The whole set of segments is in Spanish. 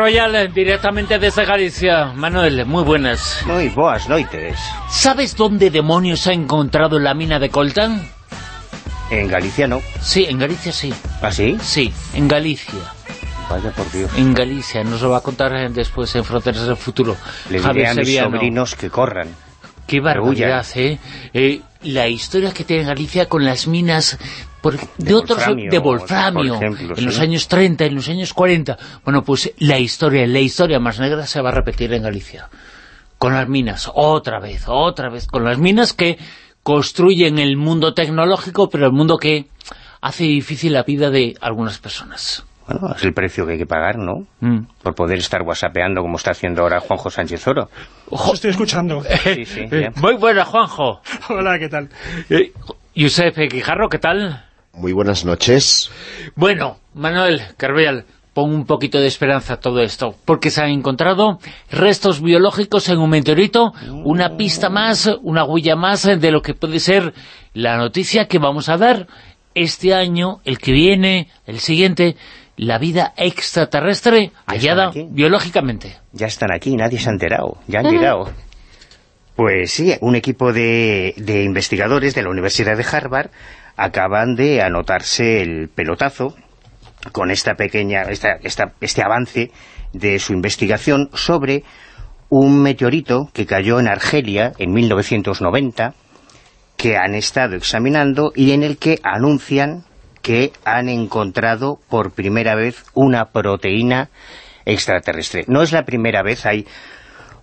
Carvallal, directamente desde Galicia. Manuel, muy buenas. Muy boas noites. ¿Sabes dónde demonios ha encontrado la mina de coltán? En Galicia no. Sí, en Galicia sí. ¿Ah, sí? Sí, en Galicia. Vaya por Dios. En Galicia, nos lo va a contar eh, después en Fronteras del Futuro. Le diré a mis sobrinos que corran. Qué barbaridad, ¿eh? Eh, La historia que tiene Galicia con las minas por- de, De otros wolframio, de wolframio, ejemplo, en los sí. años 30, en los años 40. Bueno, pues la historia, la historia más negra se va a repetir en Galicia. Con las minas, otra vez, otra vez, con las minas que construyen el mundo tecnológico, pero el mundo que hace difícil la vida de algunas personas. Bueno, es el precio que hay que pagar, ¿no? Mm. Por poder estar whatsappeando como está haciendo ahora Juanjo Sánchez Oro. Ojo, Estoy escuchando. Sí, sí, eh, muy buena, Juanjo. Hola, ¿qué tal? Eh, Josep Quijarro, ¿qué tal? Muy buenas noches. Bueno, Manuel Carvell, pon un poquito de esperanza a todo esto, porque se han encontrado restos biológicos en un meteorito, una pista más, una huella más de lo que puede ser la noticia que vamos a dar este año, el que viene, el siguiente, la vida extraterrestre hallada biológicamente. Ya están aquí, nadie se ha enterado, ya han llegado. Pues sí, un equipo de, de investigadores de la Universidad de Harvard acaban de anotarse el pelotazo con esta pequeña, esta, esta- este avance de su investigación sobre un meteorito que cayó en Argelia en 1990 que han estado examinando y en el que anuncian que han encontrado por primera vez una proteína extraterrestre. No es la primera vez, hay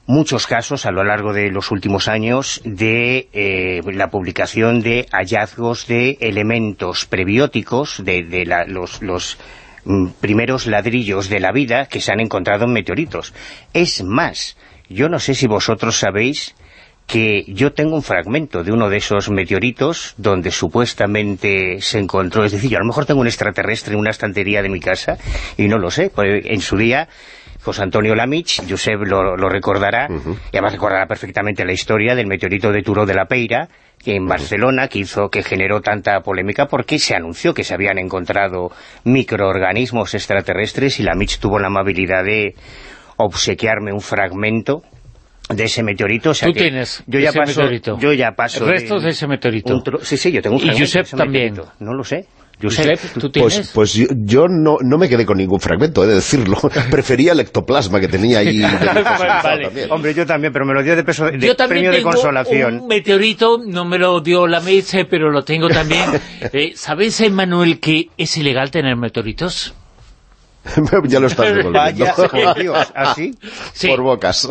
muchos casos a lo largo de los últimos años de eh, la publicación de hallazgos de elementos prebióticos, de, de la- los, los mm, primeros ladrillos de la vida que se han encontrado en meteoritos. Es más, yo no sé si vosotros sabéis que yo tengo un fragmento de uno de esos meteoritos donde supuestamente se encontró, es decir, yo a lo mejor tengo un extraterrestre en una estantería de mi casa y no lo sé, pues en su día José Antonio Lamich, Josep lo, lo recordará, y además recordará perfectamente la historia del meteorito de Turó de la Peira, que en Barcelona, que hizo, que generó tanta polémica porque se anunció que se habían encontrado microorganismos extraterrestres y Lamich tuvo la amabilidad de obsequiarme un fragmento de ese meteorito. O sea Tú que tienes yo ya ese paso, meteorito. Yo ya paso... Restos de ese meteorito. sí, sí, yo tengo un Y fragmento de Josep también. meteorito. No lo sé. Josep, ¿tú tienes? Pues, pues yo, yo no, no me quedé con ningún fragmento, he de decirlo. Prefería el ectoplasma que tenía ahí. de Vale. Hombre, yo también, pero me lo dio de, peso, de Yo también premio de tengo consolación. un meteorito, no me lo dio la Meche, pero lo tengo también. Eh, ¿Sabes, eh, Manuel, que es ilegal tener meteoritos? ya lo estás devolviendo. Vaya, Dios, ¿así? Sí. Por bocas.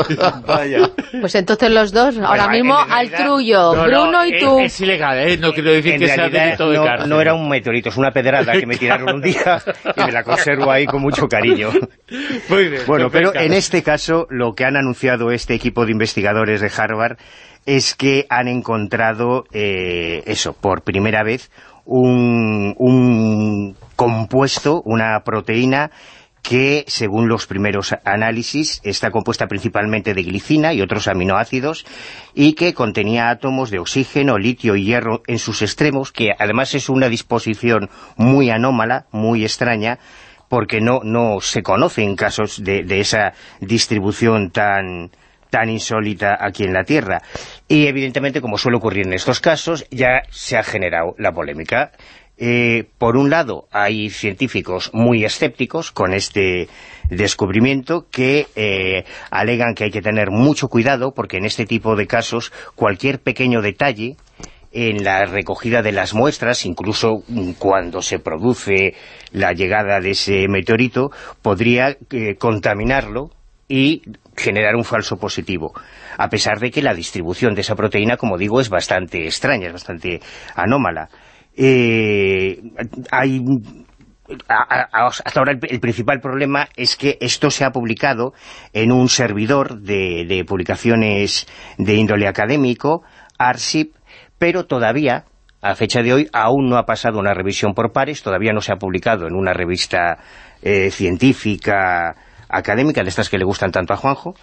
Vaya. Pues entonces los dos, ahora mismo realidad- al trullo, No, no, Bruno y tú. Es, ilegal, ¿eh? No quiero decir En que sea delito de no, cárcel. no era un meteorito, es una pedrada que me tiraron un día y me la conservo ahí con mucho cariño. Muy bien, Bueno, pero en este caso lo que han anunciado este equipo de investigadores de Harvard es que han encontrado eh, eso, por primera vez, un, un compuesto, una proteína que, según los primeros análisis, está compuesta principalmente de glicina y otros aminoácidos y que contenía átomos de oxígeno, litio y hierro en sus extremos, que además es una disposición muy anómala, muy extraña, porque no, no se conocen casos de, de esa distribución tan tan insólita aquí en la Tierra. Y evidentemente, como suele ocurrir en estos casos, ya se ha generado la polémica. Eh, por un lado, hay científicos muy escépticos con este descubrimiento que eh, alegan que hay que tener mucho cuidado porque en este tipo de casos cualquier pequeño detalle en la recogida de las muestras, incluso cuando se produce la llegada de ese meteorito, podría eh, contaminarlo y generar un falso positivo, a pesar de que la distribución de esa proteína, como digo, es bastante extraña, es bastante anómala. Eh, hay a- hasta ahora el, el principal problema es que esto se ha publicado en un servidor de, de publicaciones de índole académico, ARSIP, pero todavía, a fecha de hoy, aún no ha pasado una revisión por pares, todavía no se ha publicado en una revista eh, científica académica, de estas que le gustan tanto a Juanjo,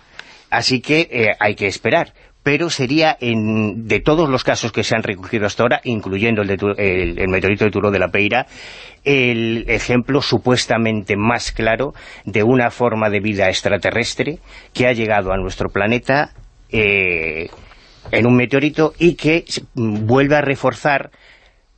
así que eh, hay que esperar. Pero sería en, de todos los casos que se han recogido hasta ahora, incluyendo el, de, el, el meteorito de Turo de la Peira, el ejemplo supuestamente más claro de una forma de vida extraterrestre que ha llegado a nuestro planeta eh, en un meteorito y que vuelve a reforzar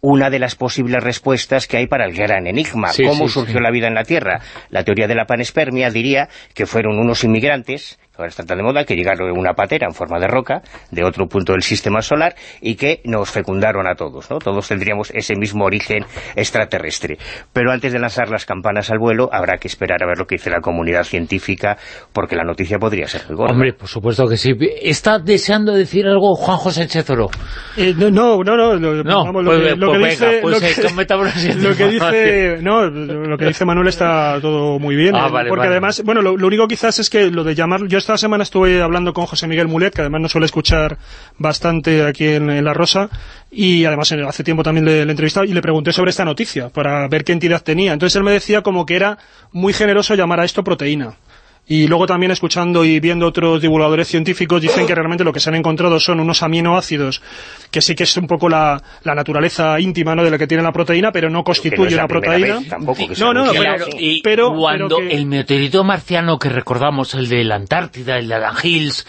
una de las posibles respuestas que hay para el gran enigma. ¿Cómo surgió la vida en la Tierra? La teoría de la panespermia diría que fueron unos inmigrantes ahora está tan de moda, que llegaron una patera en forma de roca de otro punto del sistema solar y que nos fecundaron a todos, ¿no? Todos tendríamos ese mismo origen extraterrestre. Pero antes de lanzar las campanas al vuelo, habrá que esperar a ver lo que dice la comunidad científica, porque la noticia podría ser muy gorda. Hombre, por supuesto que sí. ¿Está deseando decir algo Juan José Oro? Eh, no, no, no, lo, vamos, lo, que, lo que dice... lo que, dice... No, lo que dice Manuel está todo muy bien. Ah, eh, porque además, bueno, lo, único quizás es que lo de llamar... Yo esta semana estuve hablando con José Miguel Mulet, que además nos suele escuchar bastante aquí en, La Rosa, y además hace tiempo también le, le y le pregunté sobre esta noticia, para ver qué entidad tenía. Entonces él me decía como que era muy generoso llamar a esto proteína. Y luego también escuchando y viendo otros divulgadores científicos dicen que realmente lo que se han encontrado son unos aminoácidos que sí que es un poco la, naturaleza íntima ¿no? de la que tiene la proteína, pero no constituye una proteína. no, no, pero, cuando el meteorito marciano que recordamos, el de la Antártida, el de Adam Hills,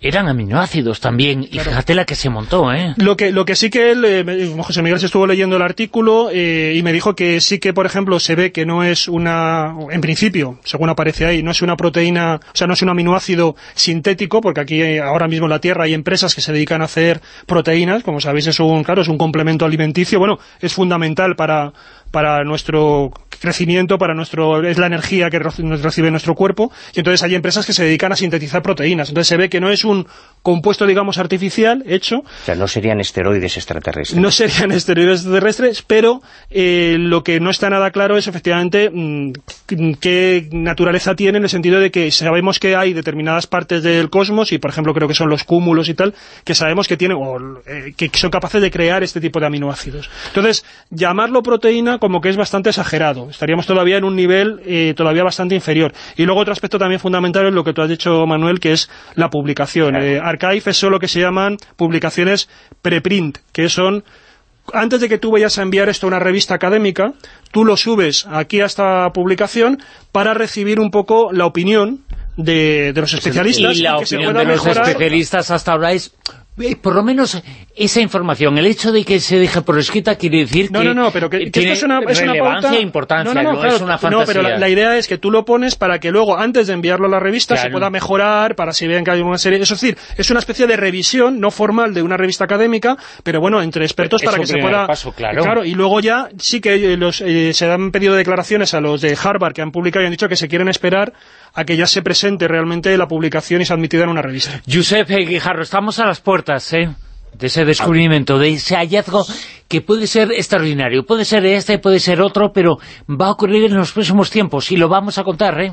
eran aminoácidos también, y fíjate la que se montó, ¿eh? Lo que, lo que sí que él, eh, José Miguel se estuvo leyendo el artículo eh, y me dijo que sí que, por ejemplo, se ve que no es una, en principio, según aparece ahí, no es una proteína, o sea, no es un aminoácido sintético, porque aquí eh, ahora mismo en la Tierra hay empresas que se dedican a hacer proteínas, como sabéis es un, claro, es un complemento alimenticio, bueno, es fundamental para, para nuestro crecimiento, para nuestro es la energía que recibe nuestro cuerpo, y entonces hay empresas que se dedican a sintetizar proteínas. Entonces se ve que no es un compuesto, digamos, artificial hecho. O sea, no serían esteroides extraterrestres. No serían esteroides extraterrestres, pero eh, lo que no está nada claro es efectivamente mm, qué naturaleza tiene en el sentido de que sabemos que hay determinadas partes del cosmos, y por ejemplo creo que son los cúmulos y tal, que sabemos que tienen, o, eh, que son capaces de crear este tipo de aminoácidos. Entonces, llamarlo proteína como que es bastante exagerado. Estaríamos todavía en un nivel eh, todavía bastante inferior. Y luego otro aspecto también fundamental es lo que tú has dicho, Manuel, que es la publicación. Eh, Archive es solo que se llaman publicaciones preprint, que son antes de que tú vayas a enviar esto a una revista académica, tú lo subes aquí a esta publicación para recibir un poco la opinión de, los especialistas. Y la opinión de los especialistas hasta ahora es por lo menos esa información, el hecho de que se deje por escrita quiere decir no, que, no, no, pero que, tiene esto es una, es relevancia e importancia, no, no, es una fantasía. No, pero la, idea es que tú lo pones para que luego, antes de enviarlo a la revista, se pueda mejorar, para si ven que hay una serie... Es decir, es una especie de revisión, no formal, de una revista académica, pero bueno, entre expertos para que se pueda... claro. y luego ya sí que los, eh, se han pedido declaraciones a los de Harvard que han publicado y han dicho que se quieren esperar a que ya se presente realmente la publicación y se admitida en una revista. Josep Guijarro, estamos a las puertas, ¿eh? de ese descubrimiento, de ese hallazgo que puede ser extraordinario. Puede ser este, puede ser otro, pero va a ocurrir en los próximos tiempos y lo vamos a contar, ¿eh?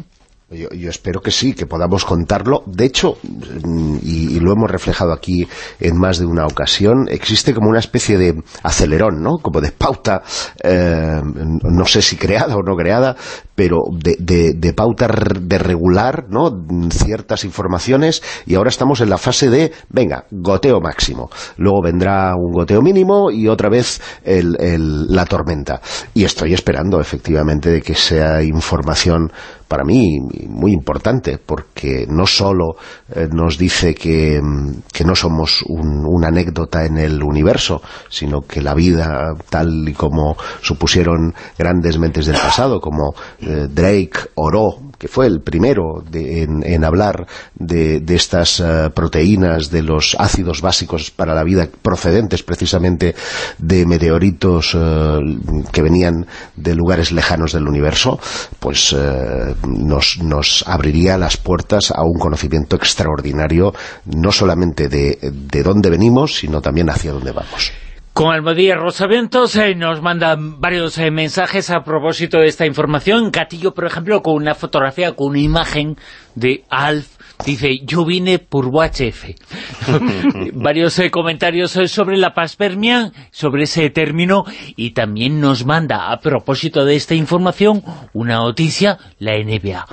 Yo, espero que sí, que podamos contarlo. De hecho, mm, y, lo hemos reflejado aquí en más de una ocasión, existe como una especie de acelerón, ¿no? Como de pauta, eh, no sé si creada o no creada, pero de, pauta de regular, ¿no? Ciertas informaciones, y ahora estamos en la fase de, venga, goteo máximo. Luego vendrá un goteo mínimo y otra vez la tormenta. Y estoy esperando, efectivamente, de que sea información para mí muy importante, porque no solo eh, nos dice que, no somos una anécdota en el universo, sino que la vida, tal y como supusieron grandes mentes del pasado, como eh, Drake, Oro, que fue el primero en, hablar de, estas eh, proteínas, de los ácidos básicos para la vida, procedentes precisamente de meteoritos que venían de lugares lejanos del universo, pues nos, nos, abriría las puertas a un conocimiento extraordinario, no solamente de, de dónde venimos, sino también hacia dónde vamos. Con Almodía Rosaventos eh, nos mandan varios eh, mensajes a propósito de esta información. Catillo, por ejemplo, con una fotografía, con una imagen de Alf Dice, yo vine por UHF. Varios eh, comentarios eh, sobre la paspermia, sobre ese término, y también nos manda, a propósito de esta información, una noticia, la NBA.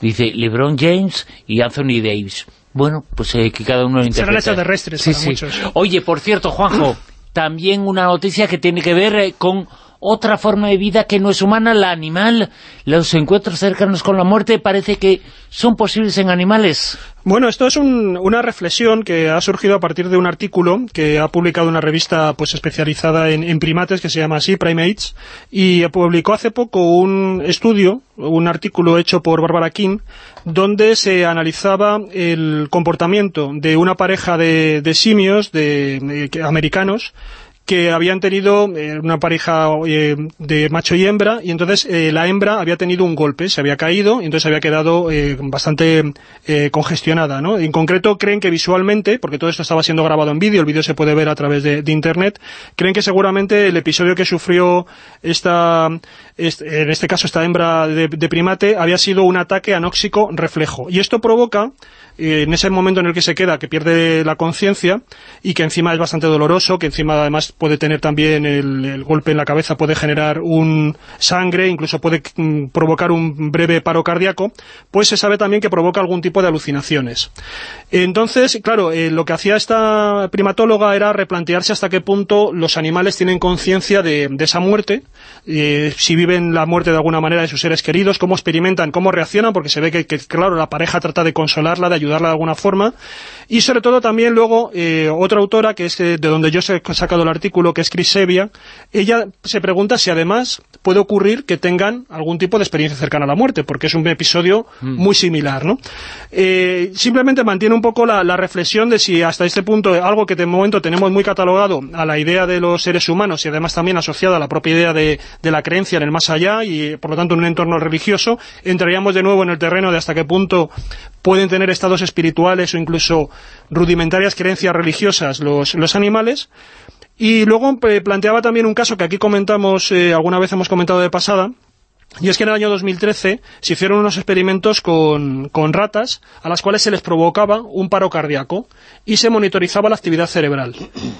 Dice, LeBron James y Anthony Davis. Bueno, pues eh, que cada uno lo Serán interprete. extraterrestres Sí, para sí. muchos. Oye, por cierto, Juanjo, también una noticia que tiene que ver eh, con otra forma de vida que no es humana, la animal. Los encuentros cercanos con la muerte parece que son posibles en animales. Bueno, esto es un- una reflexión que ha surgido a partir de un artículo que ha publicado una revista pues especializada en, en primates que se llama así, Primates, y publicó hace poco un estudio, un artículo hecho por Barbara King, donde se analizaba el comportamiento de una pareja de, de simios de, de- americanos que habían tenido eh, una pareja eh, de macho y hembra, y entonces eh, la hembra había tenido un golpe, se había caído, y entonces había quedado bastante congestionada, ¿no? En concreto, creen que visualmente, porque todo esto estaba siendo grabado en vídeo, el vídeo se puede ver a través de internet, creen que seguramente el episodio que sufrió esta, est- en este caso esta hembra de, de primate, había sido un ataque anóxico reflejo. Y esto provoca eh, en ese momento en el que se queda, que pierde la conciencia y que encima es bastante doloroso, que encima además puede tener también el, golpe en la cabeza, puede generar un sangre, incluso puede mm, provocar un breve paro cardíaco, pues se sabe también que provoca algún tipo de alucinaciones. Entonces, claro, eh, lo que hacía esta primatóloga era replantearse hasta qué punto los animales tienen conciencia de, de esa muerte, eh, si viven la muerte de alguna manera de sus seres queridos, cómo experimentan, cómo reaccionan, porque se ve que, que, claro, la pareja trata de consolarla, de ayudarla de alguna forma, y sobre todo también luego eh, otra autora, que es eh, de donde yo he sacado el artículo, que es Chris Sevia, ella se pregunta si además puede ocurrir que tengan algún tipo de experiencia cercana a la muerte, porque es un episodio muy similar, ¿no? Eh, simplemente mantiene un poco la, la reflexión de si hasta este punto algo que de momento tenemos muy catalogado a la idea de los seres humanos y además también asociada a la propia idea de, de la creencia en el más allá y por lo tanto en un entorno religioso, entraríamos de nuevo en el terreno de hasta qué punto pueden tener estados espirituales o incluso rudimentarias creencias religiosas los, los animales. Y luego eh, planteaba también un caso que aquí comentamos, eh, alguna vez hemos comentado de pasada, y es que en el año 2013 se hicieron unos experimentos con, con ratas a las cuales se les provocaba un paro cardíaco y se monitorizaba la actividad cerebral.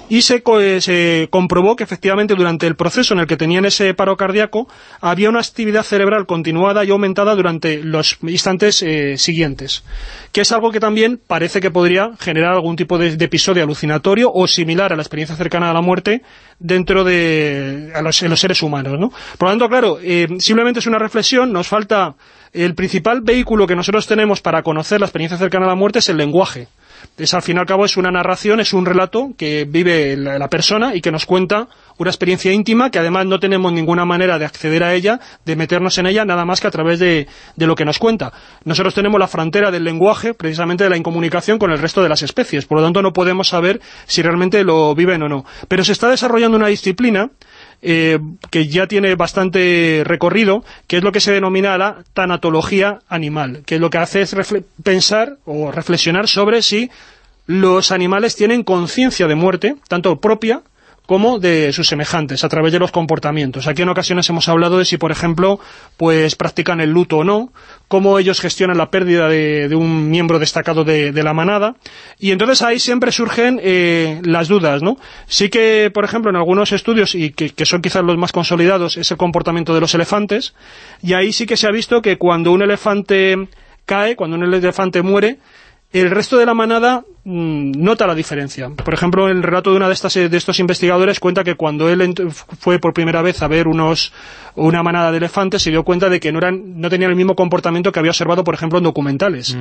Y se, eh, se comprobó que efectivamente durante el proceso en el que tenían ese paro cardíaco había una actividad cerebral continuada y aumentada durante los instantes eh, siguientes. Que es algo que también parece que podría generar algún tipo de, de episodio alucinatorio o similar a la experiencia cercana a la muerte dentro de a los, en los seres humanos, ¿no? Por lo tanto, claro, eh, simplemente es una reflexión, nos falta el principal vehículo que nosotros tenemos para conocer la experiencia cercana a la muerte es el lenguaje. Es, al fin y al cabo es una narración, es un relato que vive la, persona y que nos cuenta una experiencia íntima que además no tenemos ninguna manera de acceder a ella, de meternos en ella, nada más que a través de, de lo que nos cuenta. Nosotros tenemos la frontera del lenguaje, precisamente de la incomunicación con el resto de las especies, por lo tanto no podemos saber si realmente lo viven o no. Pero se está desarrollando una disciplina eh, que ya tiene bastante recorrido, que es lo que se denomina la tanatología animal, que lo que hace es pensar o reflexionar sobre si los animales tienen conciencia de muerte, tanto propia como de sus semejantes, a través de los comportamientos. Aquí en ocasiones hemos hablado de si, por ejemplo, pues practican el luto o no, cómo ellos gestionan la pérdida de, de un miembro destacado de, de la manada, y entonces ahí siempre surgen eh, las dudas, ¿no? Sí que, por ejemplo, en algunos estudios, y que, que son quizás los más consolidados, es el comportamiento de los elefantes, y ahí sí que se ha visto que cuando un elefante cae, cuando un elefante muere, el resto de la manada mm, nota la diferencia. Por ejemplo, el relato de una de estas de estos investigadores cuenta que cuando él fue por primera vez a ver unos una manada de elefantes se dio cuenta de que no eran no tenían el mismo comportamiento que había observado, por ejemplo, en documentales.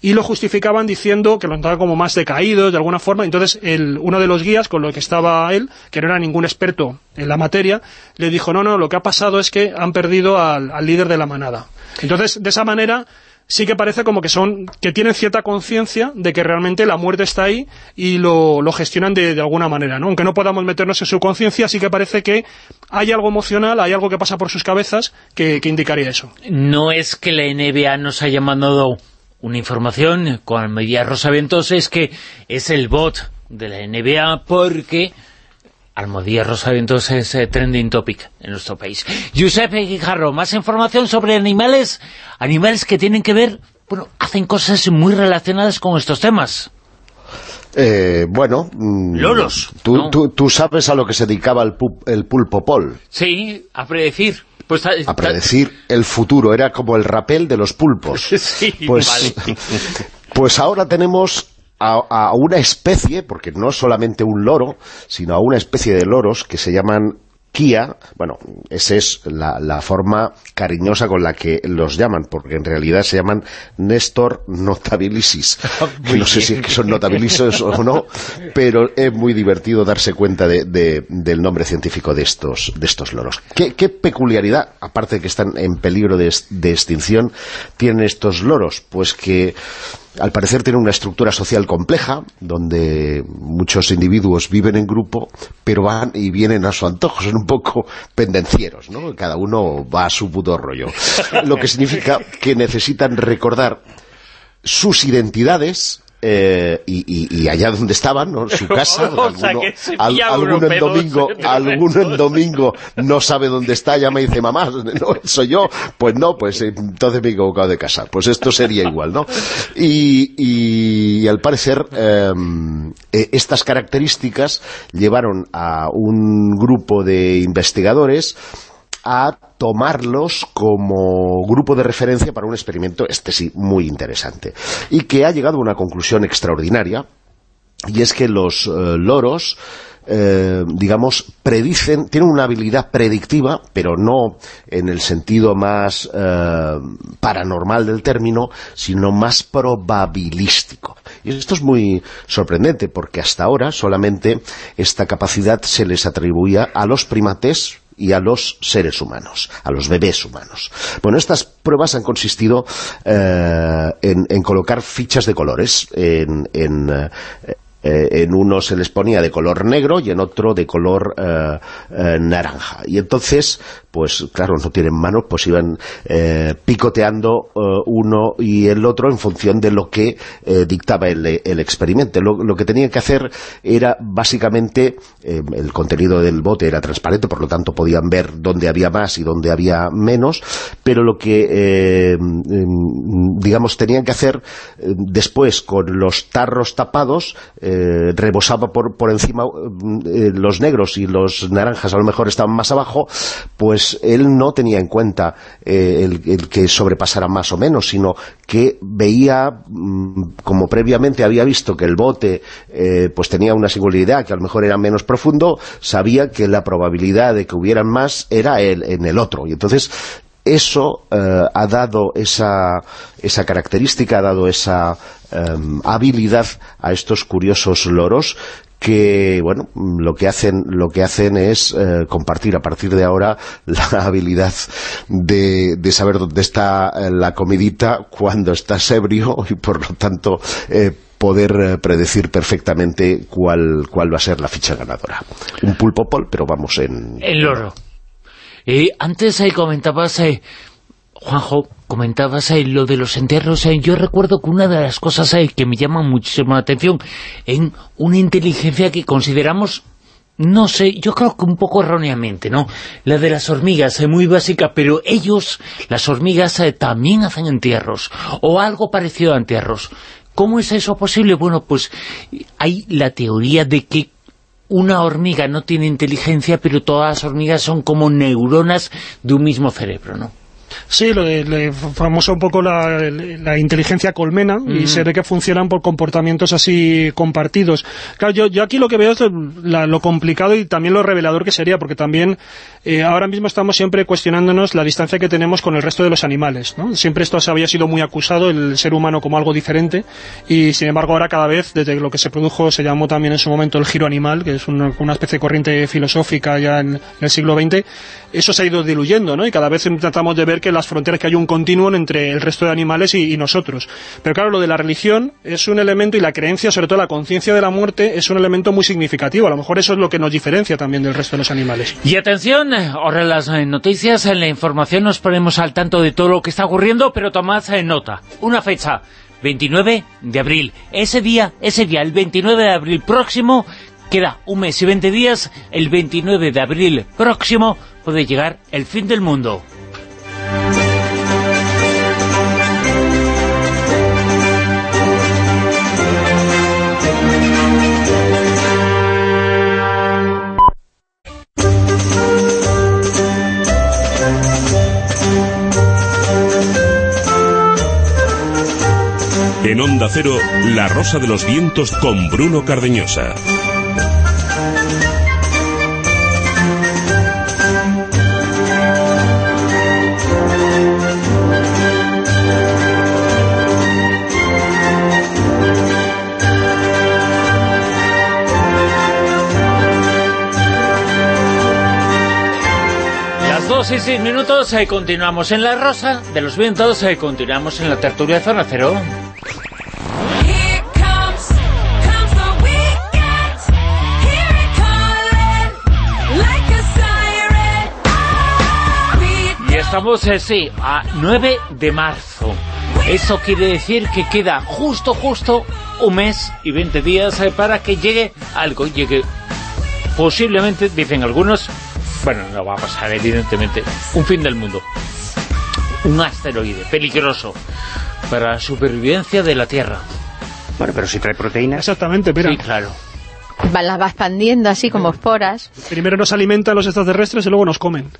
Y lo justificaban diciendo que lo notaban como más decaídos de alguna forma. Entonces, el, uno de los guías con lo que estaba él, que no era ningún experto en la materia, le dijo, no, no, lo que ha pasado es que han perdido al, al líder de la manada. Entonces, de esa manera sí que parece como que son que tienen cierta conciencia de que realmente la muerte está ahí y lo, gestionan de, alguna manera, ¿no? Aunque no podamos meternos en su conciencia, sí que parece que hay algo emocional, hay algo que pasa por sus cabezas que, indicaría eso. No es que la NBA nos haya mandado una información con Almería Rosaventos, es que es el bot de la NBA porque Almodía Rosaventos es eh, trending topic en nuestro país. Giuseppe Guijarro, más información sobre animales, animales que tienen que ver, bueno, hacen cosas muy relacionadas con estos temas. Eh, bueno... mm, Loros, Tú, ¿no? tú, tú sabes a lo que se dedicaba el, pu- el pulpo Pol. Sí, a predecir. Pues, A predecir el futuro. Era como el rapel de los pulpos. Sí, Pues vale. Pues ahora tenemos a, a, una especie, porque no solamente un loro, sino a una especie de loros que se llaman Kia, bueno, esa es la, la, forma cariñosa con la que los llaman, porque en realidad se llaman Nestor notabilis, que no sé si es que son notabilisos o no, pero es muy divertido darse cuenta de, de, del nombre científico de estos, de estos loros. ¿Qué, ¿Qué, peculiaridad, aparte de que están en peligro de, de extinción, tienen estos loros? Pues que al parecer tiene una estructura social compleja, donde muchos individuos viven en grupo, pero van y vienen a su antojo, son un poco pendencieros, ¿no? Cada uno va a su puto rollo. Lo que significa que necesitan recordar sus identidades eh, y, y, y, allá donde estaban, ¿no? su casa, alguno, al, alguno, en domingo, alguno en domingo no sabe dónde está, ya me dice, mamá, ¿no soy yo? Pues no, pues entonces me he equivocado de casa. Pues esto sería igual, ¿no? Y, y al parecer, eh, estas características llevaron a un grupo de investigadores a tomarlos como grupo de referencia para un experimento, este sí, muy interesante, y que ha llegado a una conclusión extraordinaria, y es que los eh, loros, eh, digamos, predicen, tienen una habilidad predictiva, pero no en el sentido más eh, paranormal del término, sino más probabilístico. Y esto es muy sorprendente, porque hasta ahora solamente esta capacidad se les atribuía a los primates, y a los seres humanos, a los bebés humanos. Bueno, estas pruebas han consistido eh, en, colocar fichas de colores en, en eh, eh, en uno se les ponía de color negro y en otro de color naranja. Y entonces, pues claro, no tienen manos, pues iban eh, picoteando eh, uno y el otro en función de lo que eh, dictaba el, experimento. Lo, lo, que tenían que hacer era básicamente, el contenido del bote era transparente, por lo tanto podían ver dónde había más y dónde había menos, pero lo que, digamos, tenían que hacer después con los tarros tapados, eh, rebosaba por, por encima eh, los negros y los naranjas a lo mejor estaban más abajo, pues él no tenía en cuenta eh, el, que sobrepasara más o menos, sino que veía, mmm, como previamente había visto que el bote eh, pues tenía una singularidad que a lo mejor era menos profundo, sabía que la probabilidad de que hubieran más era el, en el otro. Y entonces eso eh, ha dado esa, esa, característica, ha dado esa eh, habilidad a estos curiosos loros que, bueno, lo que hacen, lo que hacen es eh, compartir a partir de ahora la habilidad de, saber dónde está la comidita cuando estás ebrio y por lo tanto eh, poder eh, predecir perfectamente cuál, cuál va a ser la ficha ganadora. Un pulpo pol, pero vamos en... El loro. Eh, antes eh, comentabas, eh, Juanjo, comentabas eh, lo de los entierros. Eh, yo recuerdo que una de las cosas que me llama muchísimo la atención en una inteligencia que consideramos no sé, yo creo que un poco erróneamente, ¿no? La de las hormigas es muy básica, pero ellos, las hormigas, también hacen entierros, o algo parecido a entierros. ¿Cómo es eso posible? Bueno, pues hay la teoría de que una hormiga no tiene inteligencia, pero todas las hormigas son como neuronas de un mismo cerebro, ¿no? Sí, lo de, famoso un poco la, la inteligencia colmena mm. y se ve que funcionan por comportamientos así compartidos. Claro, yo, yo aquí lo que veo es la, lo complicado y también lo revelador que sería, porque también eh, ahora mismo estamos siempre cuestionándonos la distancia que tenemos con el resto de los animales, ¿no? Siempre esto había sido muy acusado, el ser humano como algo diferente, y sin embargo ahora cada vez, desde lo que se produjo, se llamó también en su momento el giro animal, que es una, una especie de corriente filosófica ya en, en el siglo XX, eso se ha ido diluyendo, ¿no? Y cada vez tratamos de ver que las fronteras, que hay un continuo entre el resto de animales y, y, nosotros. Pero claro, lo de la religión es un elemento, y la creencia, sobre todo la conciencia de la muerte, es un elemento muy significativo. A lo mejor eso es lo que nos diferencia también del resto de los animales. Y atención, ahora las noticias, en la información nos ponemos al tanto de todo lo que está ocurriendo, pero tomad nota. Una fecha, 29 de abril. Ese día, ese día, el 29 de abril próximo, queda un mes y 20 días, el 29 de abril próximo puede llegar el fin del mundo. En Onda Cero, La Rosa de los Vientos con Bruno Cardeñosa. Y seis minutos, eh, continuamos en La Rosa de los Vientos, eh, continuamos en la tertulia de Zona Cero. Estamos, eh, sí, a 9 de marzo. Eso quiere decir que queda justo, justo un mes y 20 días eh, para que llegue algo. Llegue posiblemente, dicen algunos, bueno, no va a pasar evidentemente, un fin del mundo. Un asteroide peligroso para la supervivencia de la Tierra. Bueno, pero si trae proteínas... Exactamente, mira. Sí, claro. Las va expandiendo así como esporas. Primero nos alimentan los extraterrestres y luego nos comen.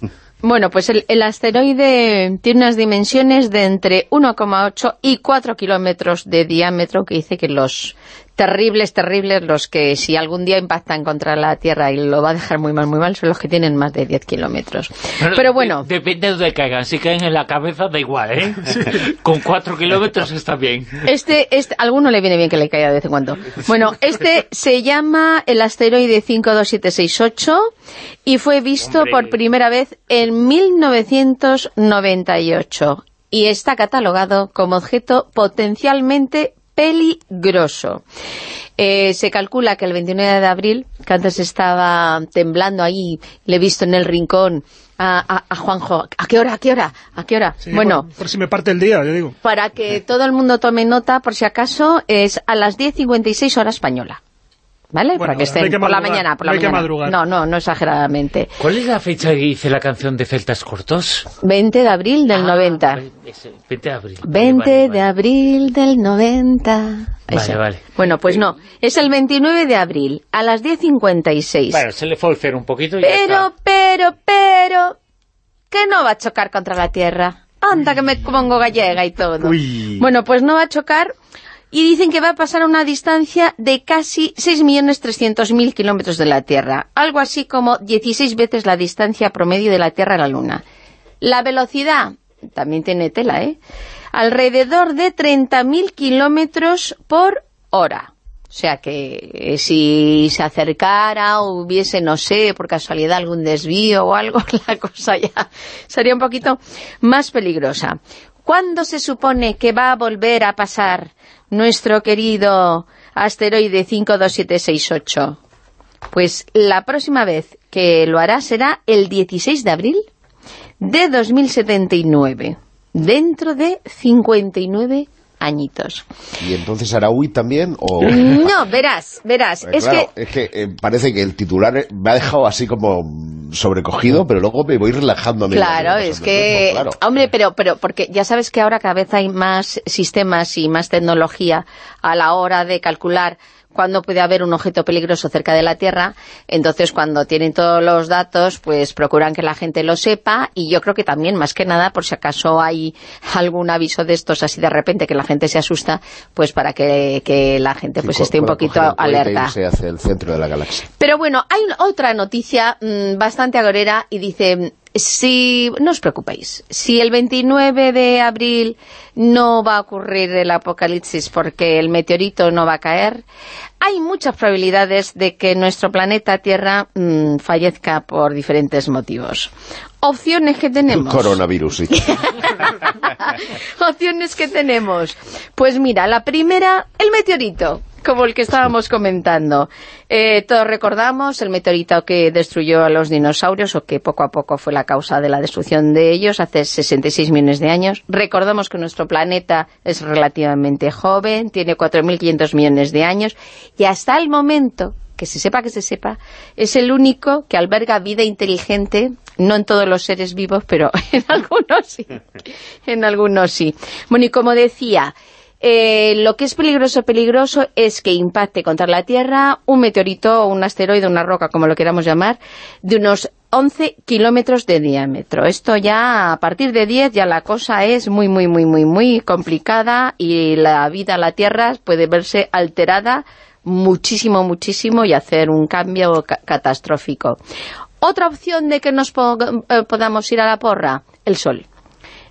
Bueno, pues el, el asteroide tiene unas dimensiones de entre 1,8 y 4 kilómetros de diámetro, que dice que los terribles, terribles, los que si algún día impactan contra la Tierra y lo va a dejar muy mal, muy mal, son los que tienen más de 10 kilómetros. Pero bueno, De- depende de donde caigan. Si caen en la cabeza, da igual, ¿eh? Con 4 kilómetros está bien. Este, este, a alguno le viene bien que le caiga de vez en cuando. Bueno, este se llama el asteroide 52768 y fue visto Hombre. por primera vez en 1998 y está catalogado como objeto potencialmente peligroso. Eh, se calcula que el 29 de abril, que antes estaba temblando ahí, le he visto en el rincón a, a- a Juanjo, ¿a qué hora, a qué hora, a qué hora? Sí, bueno, por, por si me parte el día, yo digo. para que todo el mundo tome nota, por si acaso, es a las 10.56 hora española. ¿Vale? Bueno, para que estén que por la mañana, por no la hay que mañana. madrugar. No, no, no exageradamente. ¿Cuál es la fecha que dice la canción de Celtas Cortos? 20 de abril del Ah, 90. ese, 20 de abril. Vale, 20 vale, de vale. abril del 90. Ese. vale. Bueno, pues no. Es el 29 de abril, a las 10.56. Bueno, se le fue el cero un poquito y ya Pero, está. pero, pero, que no va a chocar contra la Tierra. Anda, que me pongo gallega y todo. Uy. Bueno, pues no va a chocar y dicen que va a pasar a una distancia de casi 6.300.000 kilómetros de la Tierra. Algo así como 16 veces la distancia promedio de la Tierra a la Luna. La velocidad, también tiene tela, ¿eh? Alrededor de 30.000 kilómetros por hora. O sea que eh, si se acercara o hubiese, no sé, por casualidad algún desvío o algo, la cosa ya sería un poquito más peligrosa. ¿Cuándo se supone que va a volver a pasar nuestro querido asteroide 52768? Pues la próxima vez que lo hará será el 16 de abril de 2079, dentro de 59 añitos. ¿Y entonces Araúi también? O... No, verás, verás, Eh, es claro, que es que eh, parece que el titular eh, me ha dejado así como sobrecogido, pero luego me voy relajando. a medida Claro, es que, tiempo, claro. hombre, pero, pero porque ya sabes que ahora cada vez hay más sistemas y más tecnología a la hora de calcular cuándo puede haber un objeto peligroso cerca de la Tierra, entonces cuando tienen todos los datos, pues procuran que la gente lo sepa y yo creo que también, más que nada, por si acaso hay algún aviso de estos así de repente que la gente se asusta, pues para que, que la gente pues Sí, esté un poquito e alerta. el centro de la galaxia. Pero bueno, hay otra noticia mm, bastante agorera y dice, si no os preocupéis, si el 29 de abril no va a ocurrir el apocalipsis porque el meteorito no va a caer, hay muchas probabilidades de que nuestro planeta Tierra mm, fallezca por diferentes motivos. Opciones que tenemos. Coronavirus, sí. Opciones que tenemos. Pues mira, la primera, el meteorito, como el que estábamos comentando. Eh, todos recordamos el meteorito que destruyó a los dinosaurios, o que poco a poco fue la causa de la destrucción de ellos hace 66 millones de años. Recordamos que nuestro planeta es relativamente joven, tiene 4.500 millones de años, y hasta el momento que se sepa que se sepa, es el único que alberga vida inteligente, no en todos los seres vivos, pero en algunos sí. En algunos sí. Bueno, y como decía, eh, lo que es peligroso, peligroso es que impacte contra la Tierra un meteorito un asteroide, una roca, como lo queramos llamar, de unos 11 kilómetros de diámetro. Esto ya, a partir de 10, ya la cosa es muy, muy, muy, muy, muy complicada y la vida, la Tierra puede verse alterada muchísimo, muchísimo y hacer un cambio ca- catastrófico. Otra opción de que nos po- eh, podamos ir a la porra, el Sol.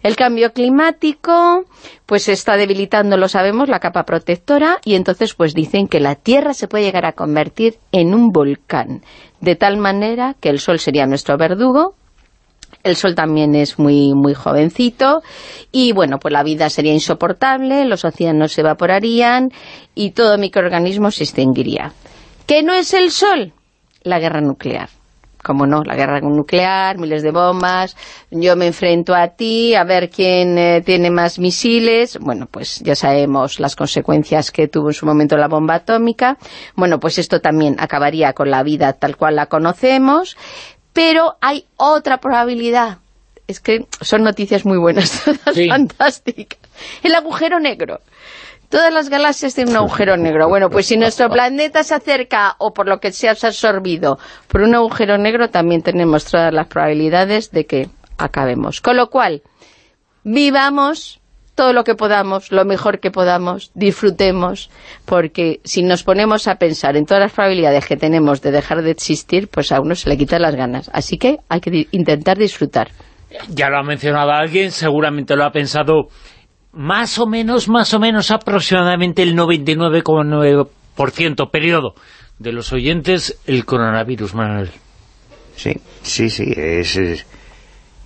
El cambio climático pues está debilitando, lo sabemos, la capa protectora y entonces pues dicen que la Tierra se puede llegar a convertir en un volcán, de tal manera que el Sol sería nuestro verdugo, el Sol también es muy muy jovencito y bueno, pues la vida sería insoportable, los océanos se evaporarían y todo microorganismo se extinguiría. ¿Qué no es el Sol? La guerra nuclear como no, la guerra nuclear, miles de bombas, yo me enfrento a ti, a ver quién eh, tiene más misiles, bueno, pues ya sabemos las consecuencias que tuvo en su momento la bomba atómica, bueno, pues esto también acabaría con la vida tal cual la conocemos, pero hay otra probabilidad, es que son noticias muy buenas, todas Sí. fantásticas, el agujero negro. Todas las galaxias tienen un agujero negro. Bueno, pues si nuestro planeta se acerca o por lo que sea se ha absorbido por un agujero negro, también tenemos todas las probabilidades de que acabemos. Con lo cual, vivamos todo lo que podamos, lo mejor que podamos, disfrutemos, porque si nos ponemos a pensar en todas las probabilidades que tenemos de dejar de existir, pues a uno se le quitan las ganas. Así que hay que di- intentar disfrutar. Ya lo ha mencionado alguien, seguramente lo ha pensado más o menos, más o menos aproximadamente el 99,9% periodo de los oyentes el coronavirus, Manuel. Sí, sí, sí, es, es,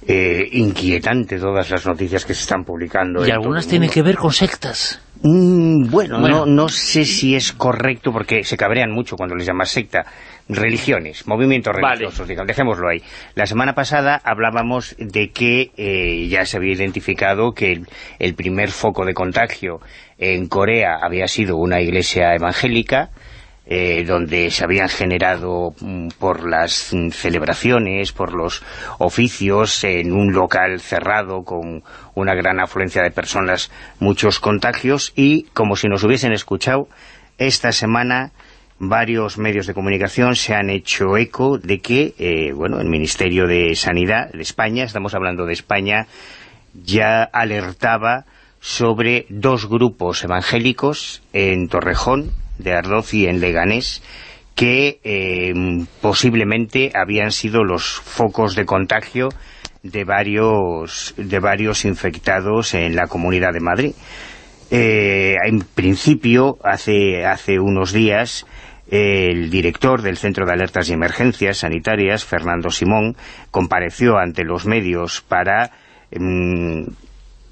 eh, inquietante todas las noticias que se están publicando. Y algunas tienen que ver con sectas. Mm, bueno, Bueno. No, no sé si es correcto porque se cabrean mucho cuando les llamas secta. Religiones, movimientos Vale. religiosos, digamos, dejémoslo ahí. La semana pasada hablábamos de que eh, ya se había identificado que el, el primer foco de contagio en Corea había sido una iglesia evangélica, eh, donde se habían generado mm, por las mm, celebraciones, por los oficios, en un local cerrado con una gran afluencia de personas, muchos contagios y, como si nos hubiesen escuchado, esta semana varios medios de comunicación se han hecho eco de que, eh, bueno, el Ministerio de Sanidad de España, estamos hablando de España, ya alertaba sobre dos grupos evangélicos en Torrejón, de Ardoz y en Leganés, que eh, posiblemente habían sido los focos de contagio de varios, de varios infectados en la Comunidad de Madrid. Eh, en principio, hace, hace unos días, el director del Centro de Alertas y Emergencias Sanitarias, Fernando Simón, compareció ante los medios para mm,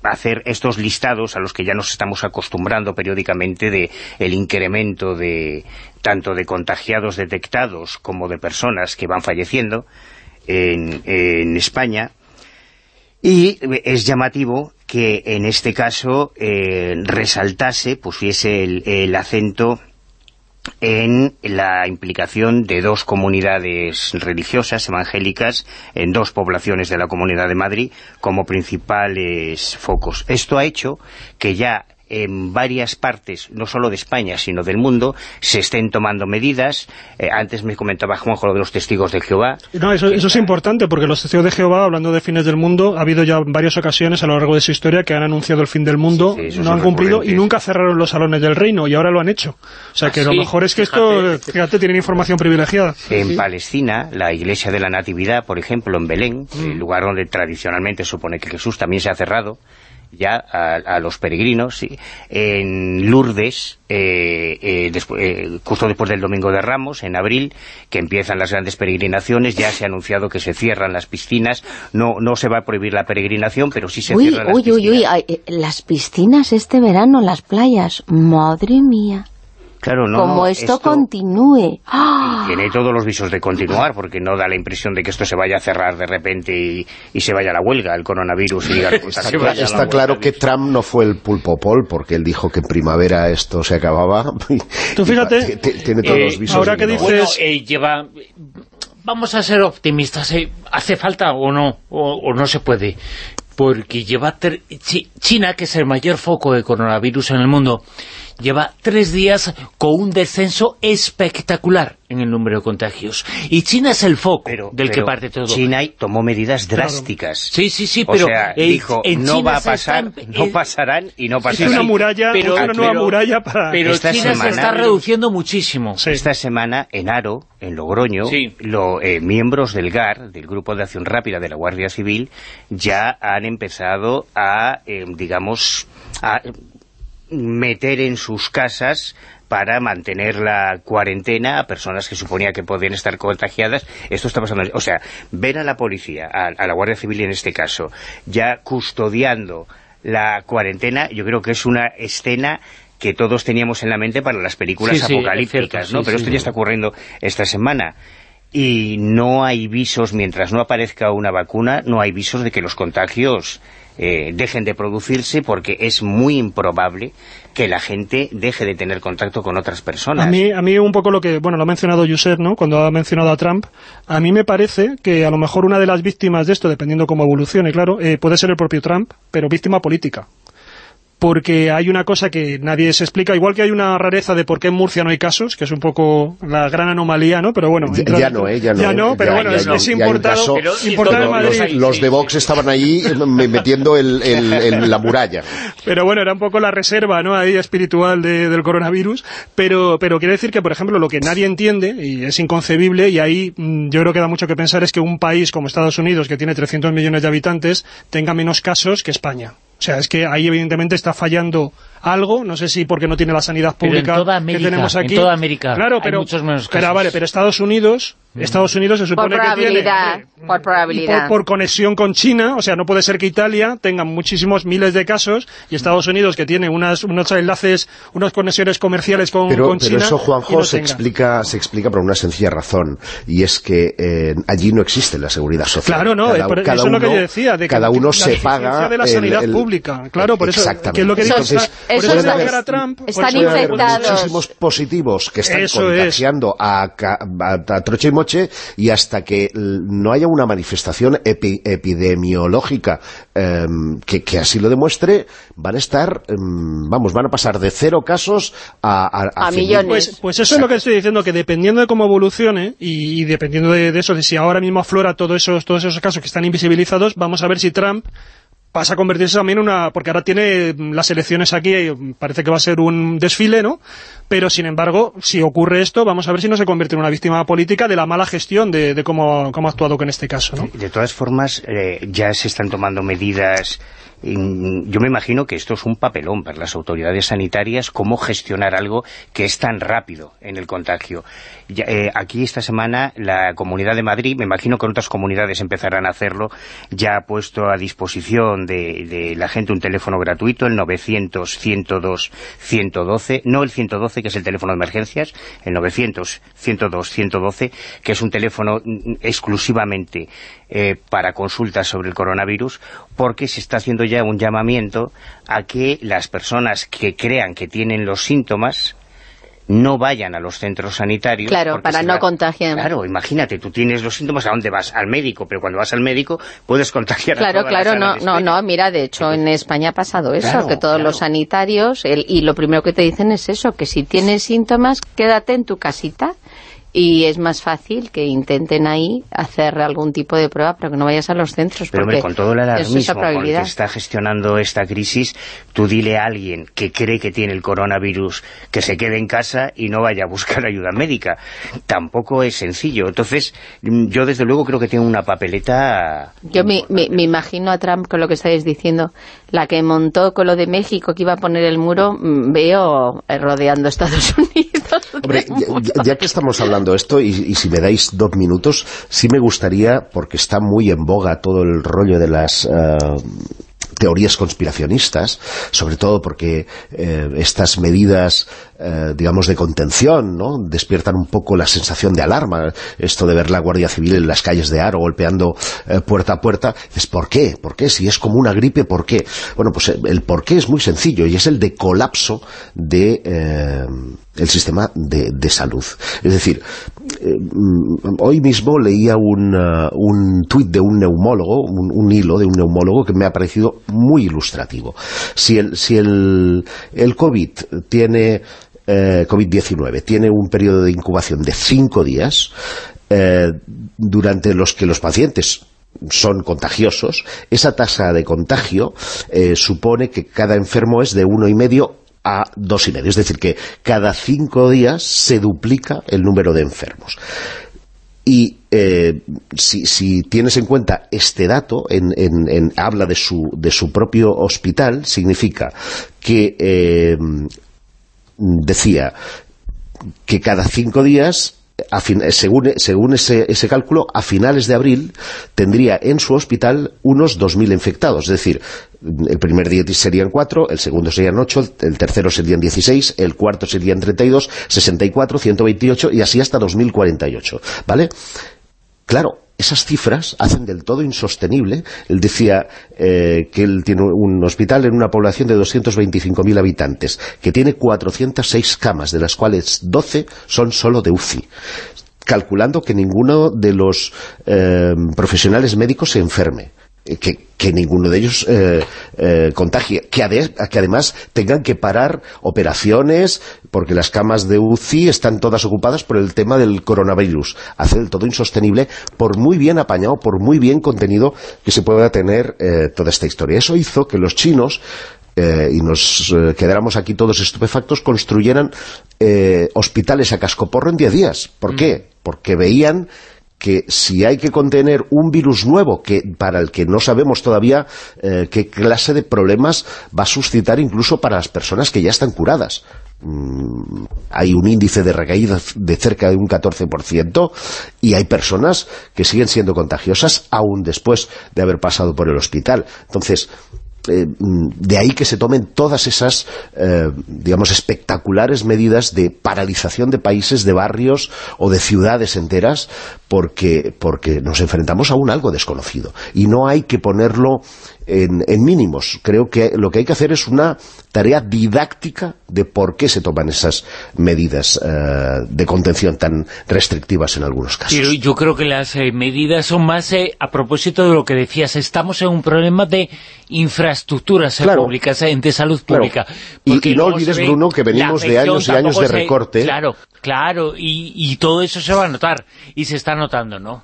hacer estos listados a los que ya nos estamos acostumbrando periódicamente de el incremento de tanto de contagiados detectados como de personas que van falleciendo en, España. Y es llamativo que en este caso eh, resaltase, pusiese el acento en la implicación de dos comunidades religiosas evangélicas en dos poblaciones de la Comunidad de Madrid como principales focos. Esto ha hecho que ya en varias partes, no solo de España, sino del mundo, se estén tomando medidas. Eh, antes me comentaba Juanjo lo de los testigos de Jehová. No, eso, eso es importante, porque los testigos de Jehová, hablando de fines del mundo, ha habido ya varias ocasiones a lo largo de su historia que han anunciado el fin del mundo, Sí, sí, no han cumplido y nunca cerraron los salones del reino, y ahora lo han hecho. O sea que Ah, lo sí, mejor es que esto, fíjate, tienen información privilegiada. En Palestina, la iglesia de la Natividad, por ejemplo, en Belén, el lugar donde tradicionalmente se supone que Jesús también se ha cerrado ya a, a los peregrinos, sí. en Lourdes, eh, eh, despu- eh, justo después del Domingo de Ramos, en abril, que empiezan las grandes peregrinaciones, ya se ha anunciado que se cierran las piscinas, no no se va a prohibir la peregrinación, pero sí se Uy, cierran las uy, uy, uy, piscinas. ay, eh, las piscinas este verano, las playas, madre mía, Claro, no, como no, esto, continúe. ¡Ah! Tiene todos los visos de continuar, porque no da la impresión de que esto se vaya a cerrar de repente y, y se vaya a la huelga, el coronavirus y diga, "Pues, Sí, aquí vaya Está la claro que Trump no fue el pulpopol, porque él dijo que en primavera esto se acababa. Tú fíjate, Y pa- t- tiene todos eh, los visos ahora de que no. dice- Bueno, eh, lleva... Vamos a ser optimistas. eh, ¿Hace falta o no? O, o no se puede? Porque lleva... ter- Chi- China, que es el mayor foco de coronavirus en el mundo, lleva tres días con un descenso espectacular en el número de contagios. Y China es el foco Pero, del que parte todo. China tomó medidas drásticas. Sí, sí, sí, O pero sea, eh, dijo, en no China va a se pasar, están- no eh, pasarán y no Es pasarán. una muralla, pero- una nueva muralla para... Pero Esta China se semana- está reduciendo muchísimo. Sí. Esta semana, en Aro, en Logroño, Sí. los miembros del GAR, del Grupo de Acción Rápida de la Guardia Civil, ya han empezado a, eh, digamos, a meter en sus casas para mantener la cuarentena a personas que suponía que podían estar contagiadas. Esto está pasando. O sea, ver a la policía, a, a la Guardia Civil en este caso, ya custodiando la cuarentena, yo creo que es una escena que todos teníamos en la mente para las películas Sí, apocalípticas, ¿no? sí, Pero esto ya está ocurriendo esta semana. Y no hay visos, mientras no aparezca una vacuna, no hay visos de que los contagios eh, dejen de producirse porque es muy improbable que la gente deje de tener contacto con otras personas. A mí, a mí un poco lo que, bueno, lo ha mencionado Yusef, ¿no?, cuando ha mencionado a Trump, a mí me parece que a lo mejor una de las víctimas de esto, dependiendo cómo evolucione, claro, eh, puede ser el propio Trump, pero víctima política. Porque hay una cosa que nadie se explica, igual que hay una rareza de por qué en Murcia no hay casos, que es un poco la gran anomalía, ¿no? Pero bueno... Ya, no, ¿eh? Ya no, pero ya- bueno, ya es, no. es importado, caso, Pero- importado de pero Madrid. los- de Vox estaban ahí eh, me- metiendo el, el- el- la muralla. Pero bueno, era un poco la reserva, ¿no?, ahí espiritual de- del coronavirus, pero, pero quiere decir que, por ejemplo, lo que nadie entiende, y es inconcebible, y ahí mm, yo creo que da mucho que pensar, es que un país como Estados Unidos, que tiene 300 millones de habitantes, tenga menos casos que España. O sea, es que ahí evidentemente está fallando algo, no sé si porque no tiene la sanidad Pero en pública toda que tenemos en aquí. toda América claro, hay pero, muchos menos pero, casos. vale, pero Estados Unidos, Estados Unidos se Por supone que tiene... por probabilidad. por, por conexión con China, o sea, no puede ser que Italia tenga muchísimos miles de casos y Estados Unidos, que tiene unas, unos enlaces, unas conexiones comerciales con, Pero, con pero China... eso, y Juanjo, no se, tenga. explica, se explica por una sencilla razón, y es que eh, allí no existe la seguridad social. Claro, no, Cada- eso es lo que yo decía, de que cada la uno eficiencia se paga... de la sanidad el- pública. Claro, por eso- Exactamente. que es lo que Entonces, eso eso es es lo que- que a Trump... están haber infectados. muchísimos positivos que están Eso es. contagiando a, ca- a- a troche y moche y hasta que no haya una manifestación epi- epidemiológica em, que, que así lo demuestre, van a estar, em, vamos, van a pasar de cero casos a, a, A 100.000. millones. Pues, pues eso es lo que estoy diciendo, que dependiendo de cómo evolucione y, y dependiendo de, de eso, de si ahora mismo aflora todos esos, todos esos casos que están invisibilizados, vamos a ver si Trump pasa a convertirse también en una... porque ahora tiene mm, las elecciones aquí, y parece que va a ser un desfile, ¿no? Pero, sin embargo, si ocurre esto, vamos a ver si no se convierte en una víctima política de la mala gestión de, cómo ha actuado con este caso, ¿no? De todas formas, eh, ya se están tomando medidas... mm, Yo me imagino que esto es un papelón para las autoridades sanitarias, cómo gestionar algo que es tan rápido en el contagio. Eh, aquí esta semana la Comunidad de Madrid, me imagino que otras comunidades empezarán a hacerlo, ya ha puesto a disposición de, la gente un teléfono gratuito, el 900-102-112, no el 112 que es el teléfono de emergencias, el 900-102-112, que es un teléfono mm, exclusivamente eh, para consultas sobre el coronavirus, porque se está haciendo ya un llamamiento a que las personas que crean que tienen los síntomas no vayan a los centros sanitarios. Claro, para no va- contagiar. Claro, imagínate, tú tienes los síntomas, ¿a dónde vas? Al médico, pero cuando vas al médico puedes contagiar a Claro, claro, sala no, no, no, mira, de hecho en España ha pasado eso, Claro, que todos claro. los sanitarios, el- y lo primero que te dicen es eso, que si tienes síntomas, quédate en tu casita, y es más fácil que intenten ahí hacer algún tipo de prueba, pero que no vayas a los centros, Pero con todo el es alarmismo con el que probabilidad. está gestionando esta crisis, tú dile a alguien que cree que tiene el coronavirus que se quede en casa y no vaya a buscar ayuda médica. Tampoco es sencillo. Entonces, mm, yo desde luego creo que tiene una papeleta... Yo me, me- me imagino a Trump con lo que estáis diciendo, la que montó con lo de México, que iba a poner el muro, mm, veo eh, rodeando Estados Unidos. Hombre, ya, que estamos hablando de esto, y, y si me dais dos minutos, sí me gustaría, porque está muy en boga todo el rollo de las... eh, teorías conspiracionistas, sobre todo porque eh, estas medidas, eh, digamos, de contención, ¿no? despiertan un poco la sensación de alarma, esto de ver la Guardia Civil en las calles de Aro golpeando eh, puerta a puerta, es ¿por qué? ¿Por qué? Si es como una gripe, ¿por qué? Bueno, pues el por qué es muy sencillo y es el de colapso de... el sistema de, de salud. Es decir, eh, hoy mismo leía un, uh, un tuit de un neumólogo, un, hilo de un neumólogo que me ha parecido muy ilustrativo. Si el, si el, el COVID tiene eh, COVID-19 tiene un periodo de incubación de cinco días eh, durante los que los pacientes son contagiosos, esa tasa de contagio supone que cada enfermo es de uno y medio a dos y medio, es decir, que cada cinco días se duplica el número de enfermos. Y eh, si, si tienes en cuenta este dato, en, en- en- habla de su, de su propio hospital, significa que, eh, decía, que cada cinco días, eh, según, según ese, ese cálculo, a finales de abril tendría en su hospital unos 2.000 infectados. Es decir, el primer día serían 4, el segundo serían 8, el tercero serían 16, el cuarto serían 32, 64, 128 y así hasta 2048. ¿Vale? Claro, esas cifras hacen del todo insostenible. Él decía eh, que él tiene un hospital en una población de 225.000 habitantes, que tiene 406 camas, de las cuales 12 son solo de UCI calculando que ninguno de los eh, profesionales médicos se enferme. Eh, Que, que ninguno de ellos eh, eh, contagie, que, ade- que además tengan que parar operaciones porque las camas de UCI están todas ocupadas por el tema del coronavirus. Hace del todo insostenible por muy bien apañado, por muy bien contenido que se pueda tener eh, toda esta historia. Eso hizo que los chinos eh, y nos eh, quedáramos aquí todos estupefactos, construyeran eh, hospitales a cascoporro en 10 días. ¿Por qué? Porque veían que si hay que contener un virus nuevo que para el que no sabemos todavía eh, qué clase de problemas va a suscitar incluso para las personas que ya están curadas. Mm, hay un índice de recaída de cerca de un 14% y hay personas que siguen siendo contagiosas aún después de haber pasado por el hospital. Entonces, eh, mm, de ahí que se tomen todas esas, eh, digamos, espectaculares medidas de paralización de países, de barrios o de ciudades enteras, porque, porque nos enfrentamos a un algo desconocido. Y no hay que ponerlo en, en mínimos. Creo que lo que hay que hacer es una tarea didáctica de por qué se toman esas medidas eh, de contención tan restrictivas en algunos casos. Pero yo creo que las eh, medidas son más eh, a propósito de lo que decías. Estamos en un problema de infraestructuras eh, Claro. públicas, eh, de salud Claro. pública. Y- no olvides, ve Bruno, que venimos de años y años de se- recorte. Claro, claro, y, y todo eso se va a notar, y se está notando, ¿no?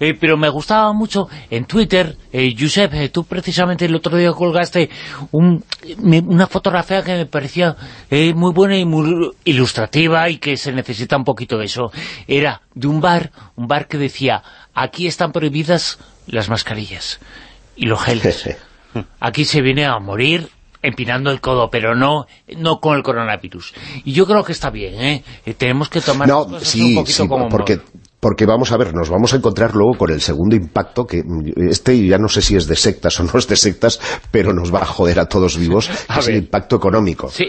Eh, pero me gustaba mucho en Twitter, eh, Josep, eh, tú precisamente el otro día colgaste un- me- una fotografía que me parecía eh, muy buena y muy ilustrativa y que se necesita un poquito de eso. Era de un bar, un bar que decía, aquí están prohibidas las mascarillas y los geles. Aquí se viene a morir empinando el codo, pero no no con el coronavirus. Y yo creo que está bien, ¿eh? Eh, Tenemos que tomar las No, cosas un sí, poquito sí, como porque, porque vamos a ver, nos vamos a encontrar luego con el segundo impacto, que mm, este ya no sé si es de sectas o no es de sectas, pero nos va a joder a todos vivos, A es el impacto económico. Sí,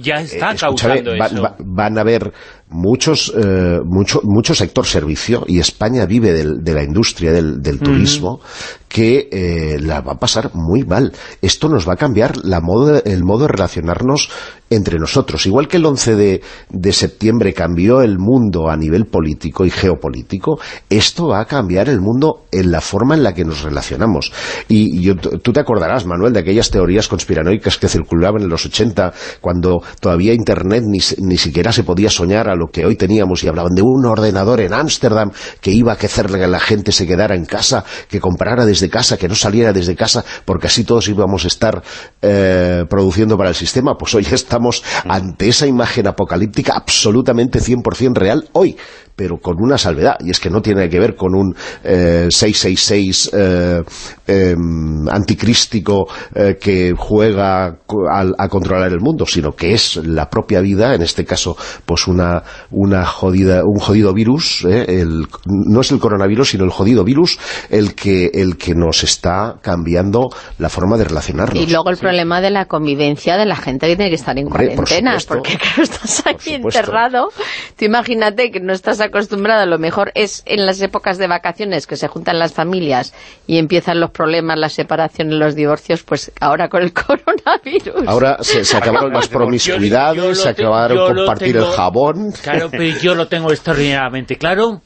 ya está Eh, causando va- eso. va- van a haber muchos eh, mucho, mucho sector servicio y España vive del- de la industria del, del turismo que eh, la va a pasar muy mal. Esto nos va a cambiar la modo, el modo de relacionarnos entre nosotros. Igual que el 11 de, de septiembre cambió el mundo a nivel político y geopolítico, esto va a cambiar el mundo en la forma en la que nos relacionamos. Y yo, tú te acordarás, Manuel, de aquellas teorías conspiranoicas que circulaban en los 80, cuando todavía Internet ni, ni siquiera se podía soñar a lo que hoy teníamos y hablaban de un ordenador en Ámsterdam que iba a hacer que la gente se quedara en casa, que comprara desde casa, que no saliera desde casa, porque así todos íbamos a estar eh, produciendo para el sistema. Pues hoy estamos ante esa imagen apocalíptica absolutamente 100% real hoy, pero con una salvedad, y es que no tiene que ver con un eh, 666 eh, em, anticrístico eh, que juega al- a, controlar el mundo, sino que es la propia vida, en este caso, pues una, una jodida, un jodido virus, eh, el- no es el coronavirus, sino el jodido virus, el que, el que nos está cambiando la forma de relacionarnos. Y luego el problema de la convivencia de la gente que tiene que estar en Hombre, por cuarentena, supuesto. porque claro, estás aquí enterrado. Tú imagínate que no estás acostumbrado, a lo mejor es en las épocas de vacaciones que se juntan las familias y empiezan los problemas, las separaciones, los divorcios, pues ahora con el coronavirus. Ahora se, se acabaron las Yo- yo promiscuidades, se acabaron compartir tengo- el jabón. Claro, pero yo lo tengo extraordinariamente claro.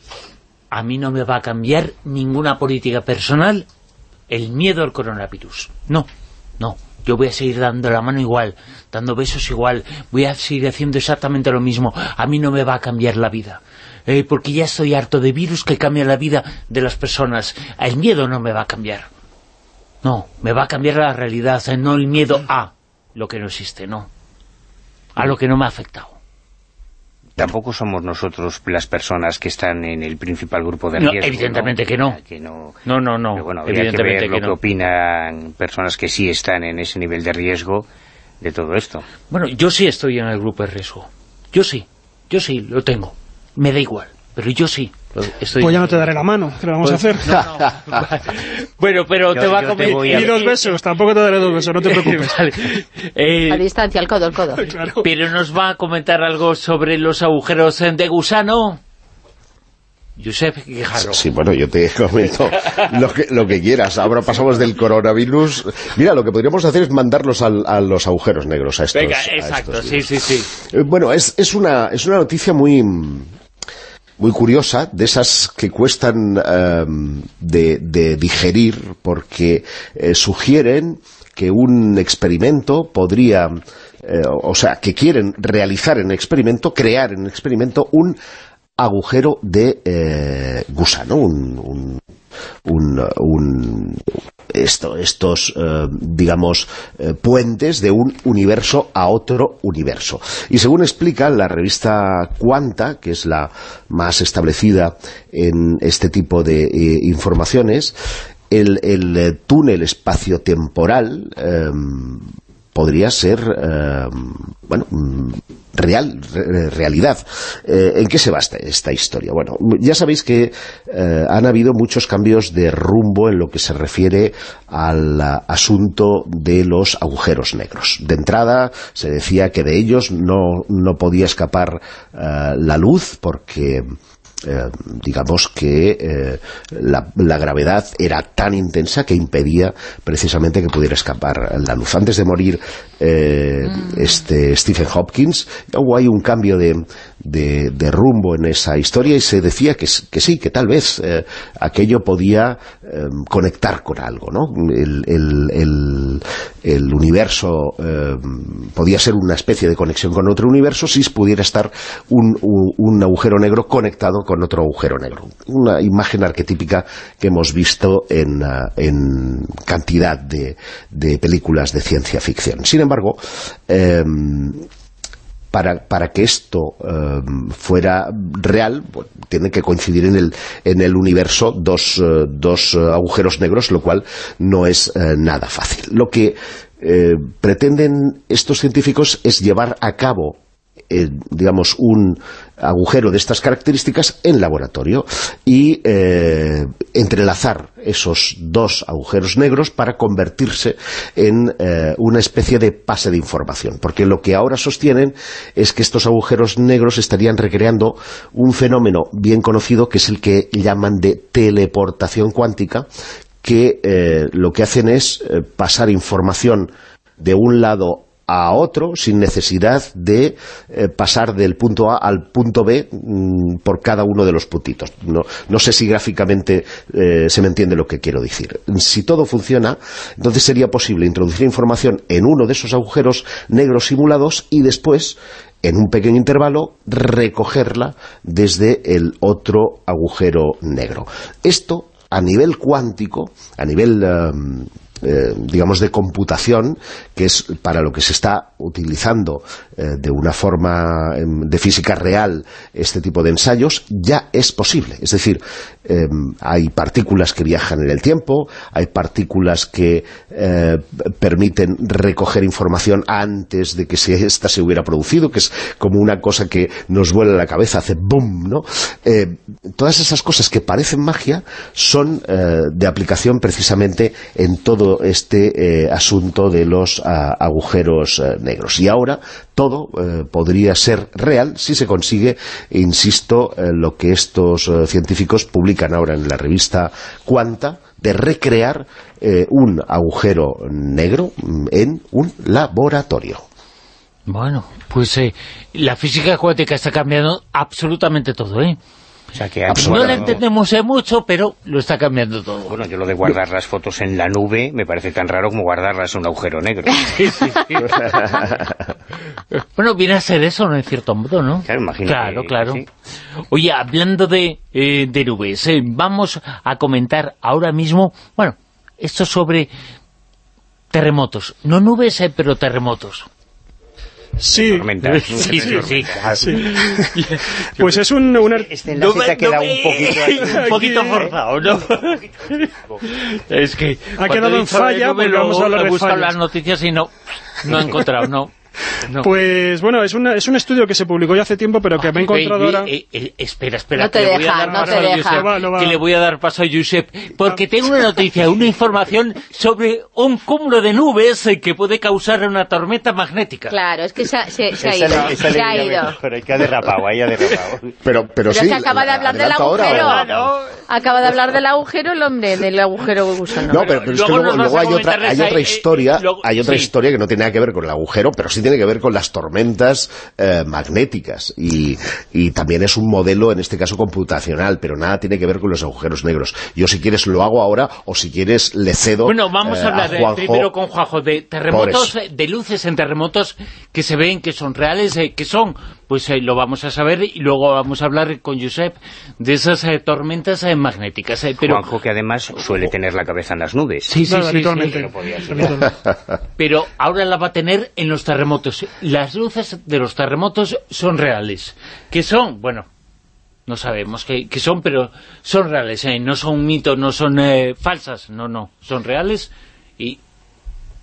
A mí no me va a cambiar ninguna política personal el miedo al coronavirus. No, no. Yo voy a seguir dando la mano igual, dando besos igual, voy a seguir haciendo exactamente lo mismo. A mí no me va a cambiar la vida. Eh, porque ya estoy harto de virus que cambian la vida de las personas. El miedo no me va a cambiar. No, me va a cambiar la realidad, eh, no el miedo a lo que no existe, no. A lo que no me ha afectado. Tampoco somos nosotros las personas que están en el principal grupo de No, riesgo. evidentemente que no. Que no. No, no, no. Pero bueno, habría que evidentemente ver lo que que, no. opinan personas que sí están en ese nivel de riesgo de todo esto. Bueno, yo sí estoy en el grupo de riesgo. Yo sí. Yo sí, lo tengo. Me da igual. Pero yo sí. lo- Estoy... Pues ya no te daré la mano, ¿qué le vamos a hacer? bueno, pero Yo- te va a comer... a- Ni dos besos, tampoco te daré dos besos, no te preocupes. Vale. Eh, A distancia, al codo, al codo. Claro. pero nos va a comentar algo sobre los agujeros de gusano. Josep Guijarro. Sí, bueno, yo te comento lo que, lo que quieras. Ahora pasamos del coronavirus. Mira, lo que podríamos hacer es mandarlos al- a los agujeros negros, a estos. Venga, a exacto, estos sí, sí, sí. Eh, Bueno, es, es, una, es una noticia muy muy curiosa, de esas que cuestan eh, de, de digerir, porque eh, sugieren que un experimento podría, eh, o sea, que quieren realizar en experimento, crear en experimento un agujero de eh, gusano, un, un, un, un- esto, estos, eh, digamos, eh, puentes de un universo a otro universo. Y según explica la revista Quanta, que es la más establecida en este tipo de eh, informaciones, el, el, túnel espaciotemporal eh, podría ser, eh, bueno, mm, real, re- realidad. Eh, ¿En qué se basa esta historia? Bueno, ya sabéis que eh, han habido muchos cambios de rumbo en lo que se refiere al asunto de los agujeros negros. De entrada se decía que de ellos no, no podía escapar eh, la luz porque eh, digamos que eh, la, la gravedad era tan intensa que impedía precisamente que pudiera escapar la luz. Antes de morir eh, este Stephen Hopkins, hubo ahí un cambio de, de- rumbo en esa historia y se decía que, sí, que tal vez eh, aquello podía eh, conectar con algo, ¿no? El, el- universo eh, podía ser una especie de conexión con otro universo si pudiera estar un, u- un agujero negro conectado con otro agujero negro. Una imagen arquetípica que hemos visto en, ah, en cantidad de, de películas de ciencia ficción. Sin embargo, em, para, para que esto eh, fuera real, bueno, tienen que coincidir en el, en el universo dos, eh, dos eh, agujeros negros, lo cual no es nada fácil. Lo que pretenden estos científicos es llevar a cabo eh, digamos, un agujero de estas características en laboratorio y eh, entrelazar esos dos agujeros negros para convertirse en eh, una especie de pase de información. Porque lo que ahora sostienen es que estos agujeros negros estarían recreando un fenómeno bien conocido que es el que llaman de teleportación cuántica, que lo que hacen es pasar información de un lado a otro sin necesidad de eh, pasar del punto A al punto B mm, por cada uno de los puntitos. No, sé si gráficamente eh, se me entiende lo que quiero decir. Si todo funciona, entonces sería posible introducir información en uno de esos agujeros negros simulados y después en un pequeño intervalo, recogerla desde el otro agujero negro. Esto, a nivel cuántico, a nivel... em, eh, digamos, de computación, que es para lo que se está utilizando eh, de una forma em, de física real este tipo de ensayos, ya es posible. Es decir, em, hay partículas que viajan en el tiempo, hay partículas que eh, permiten recoger información antes de que se, esta se hubiera producido, que es como una cosa que nos vuela la cabeza, hace boom, ¿no? Eh, todas esas cosas que parecen magia son eh, de aplicación precisamente en todo este asunto de los ah, agujeros negros. Y ahora todo eh, podría ser real si se consigue, insisto, eh, lo que estos eh, científicos publican ahora en la revista Quanta, de recrear un agujero negro mm, en un laboratorio. Bueno, pues la física cuántica está cambiando absolutamente todo, ¿eh? O sea que No la absolutamente- entendemos eh, mucho, pero lo está cambiando todo. Bueno, yo lo de guardar las fotos en la nube me parece tan raro como guardarlas en un agujero negro. Bueno, viene a ser eso, ¿no? En cierto modo, ¿no? Claro, imagino Claro, que- claro. sí. Oye, hablando de, eh, de nubes, eh, vamos a comentar ahora mismo, bueno, esto sobre terremotos. No nubes, eh, pero terremotos. Sí, Tormentas. Sí, sí, sí. sí. pues es un... una- Este enlace te ha quedado un poquito ahí. un poquito Aquí, forzado, ¿no? es que... Ha quedado en falla, porque vamos a hablar de fallas. las noticias y no, no he encontrado, no. No. Pues bueno, es, una- es un estudio que se publicó ya hace tiempo, pero que me he encontrado Ve, ve, ahora... eh, eh, espera, espera, No te que le voy a deja, dar no paso te a deja. Josep, va, va. que le voy a dar paso a Josep, porque tengo una noticia, una información sobre un cúmulo de nubes que puede causar una tormenta magnética. Claro, es que se, ha- se- se ha ido. Se ha ido. mejor, ahí que ha derrapado, ahí ha derrapado. Pero, pero, Pero sí, que acaba de hablar del ahora, agujero. ¿o? Acaba de hablar del agujero el hombre, del agujero gusano. No, pero, pero es que luego luego, hay otra, hay otra eh, historia, luego- hay otra sí. historia que no tiene nada que ver con el agujero, pero sí tiene que ver con las tormentas eh, magnéticas y, y también es un modelo, en este caso computacional, pero nada tiene que ver con los agujeros negros. Yo si quieres lo hago ahora o si quieres le cedo Bueno, vamos eh, a hablar de- Juanjo. primero con Juanjo de terremotos, eh, de luces en terremotos que se ven, que son reales, eh, que son, pues eh, lo vamos a saber y luego vamos a hablar con Josep de esas eh, tormentas eh, magnéticas. eh, pero Juanjo, que además suele tener la cabeza en las nubes. Sí, sí, sí, no podía. Pero ahora la va a tener en los terremotos. Las luces de los terremotos son reales. ¿Qué son? Bueno, no sabemos qué, qué son, pero son reales. ¿eh? No son mitos, no son eh, falsas. No, no. Son reales y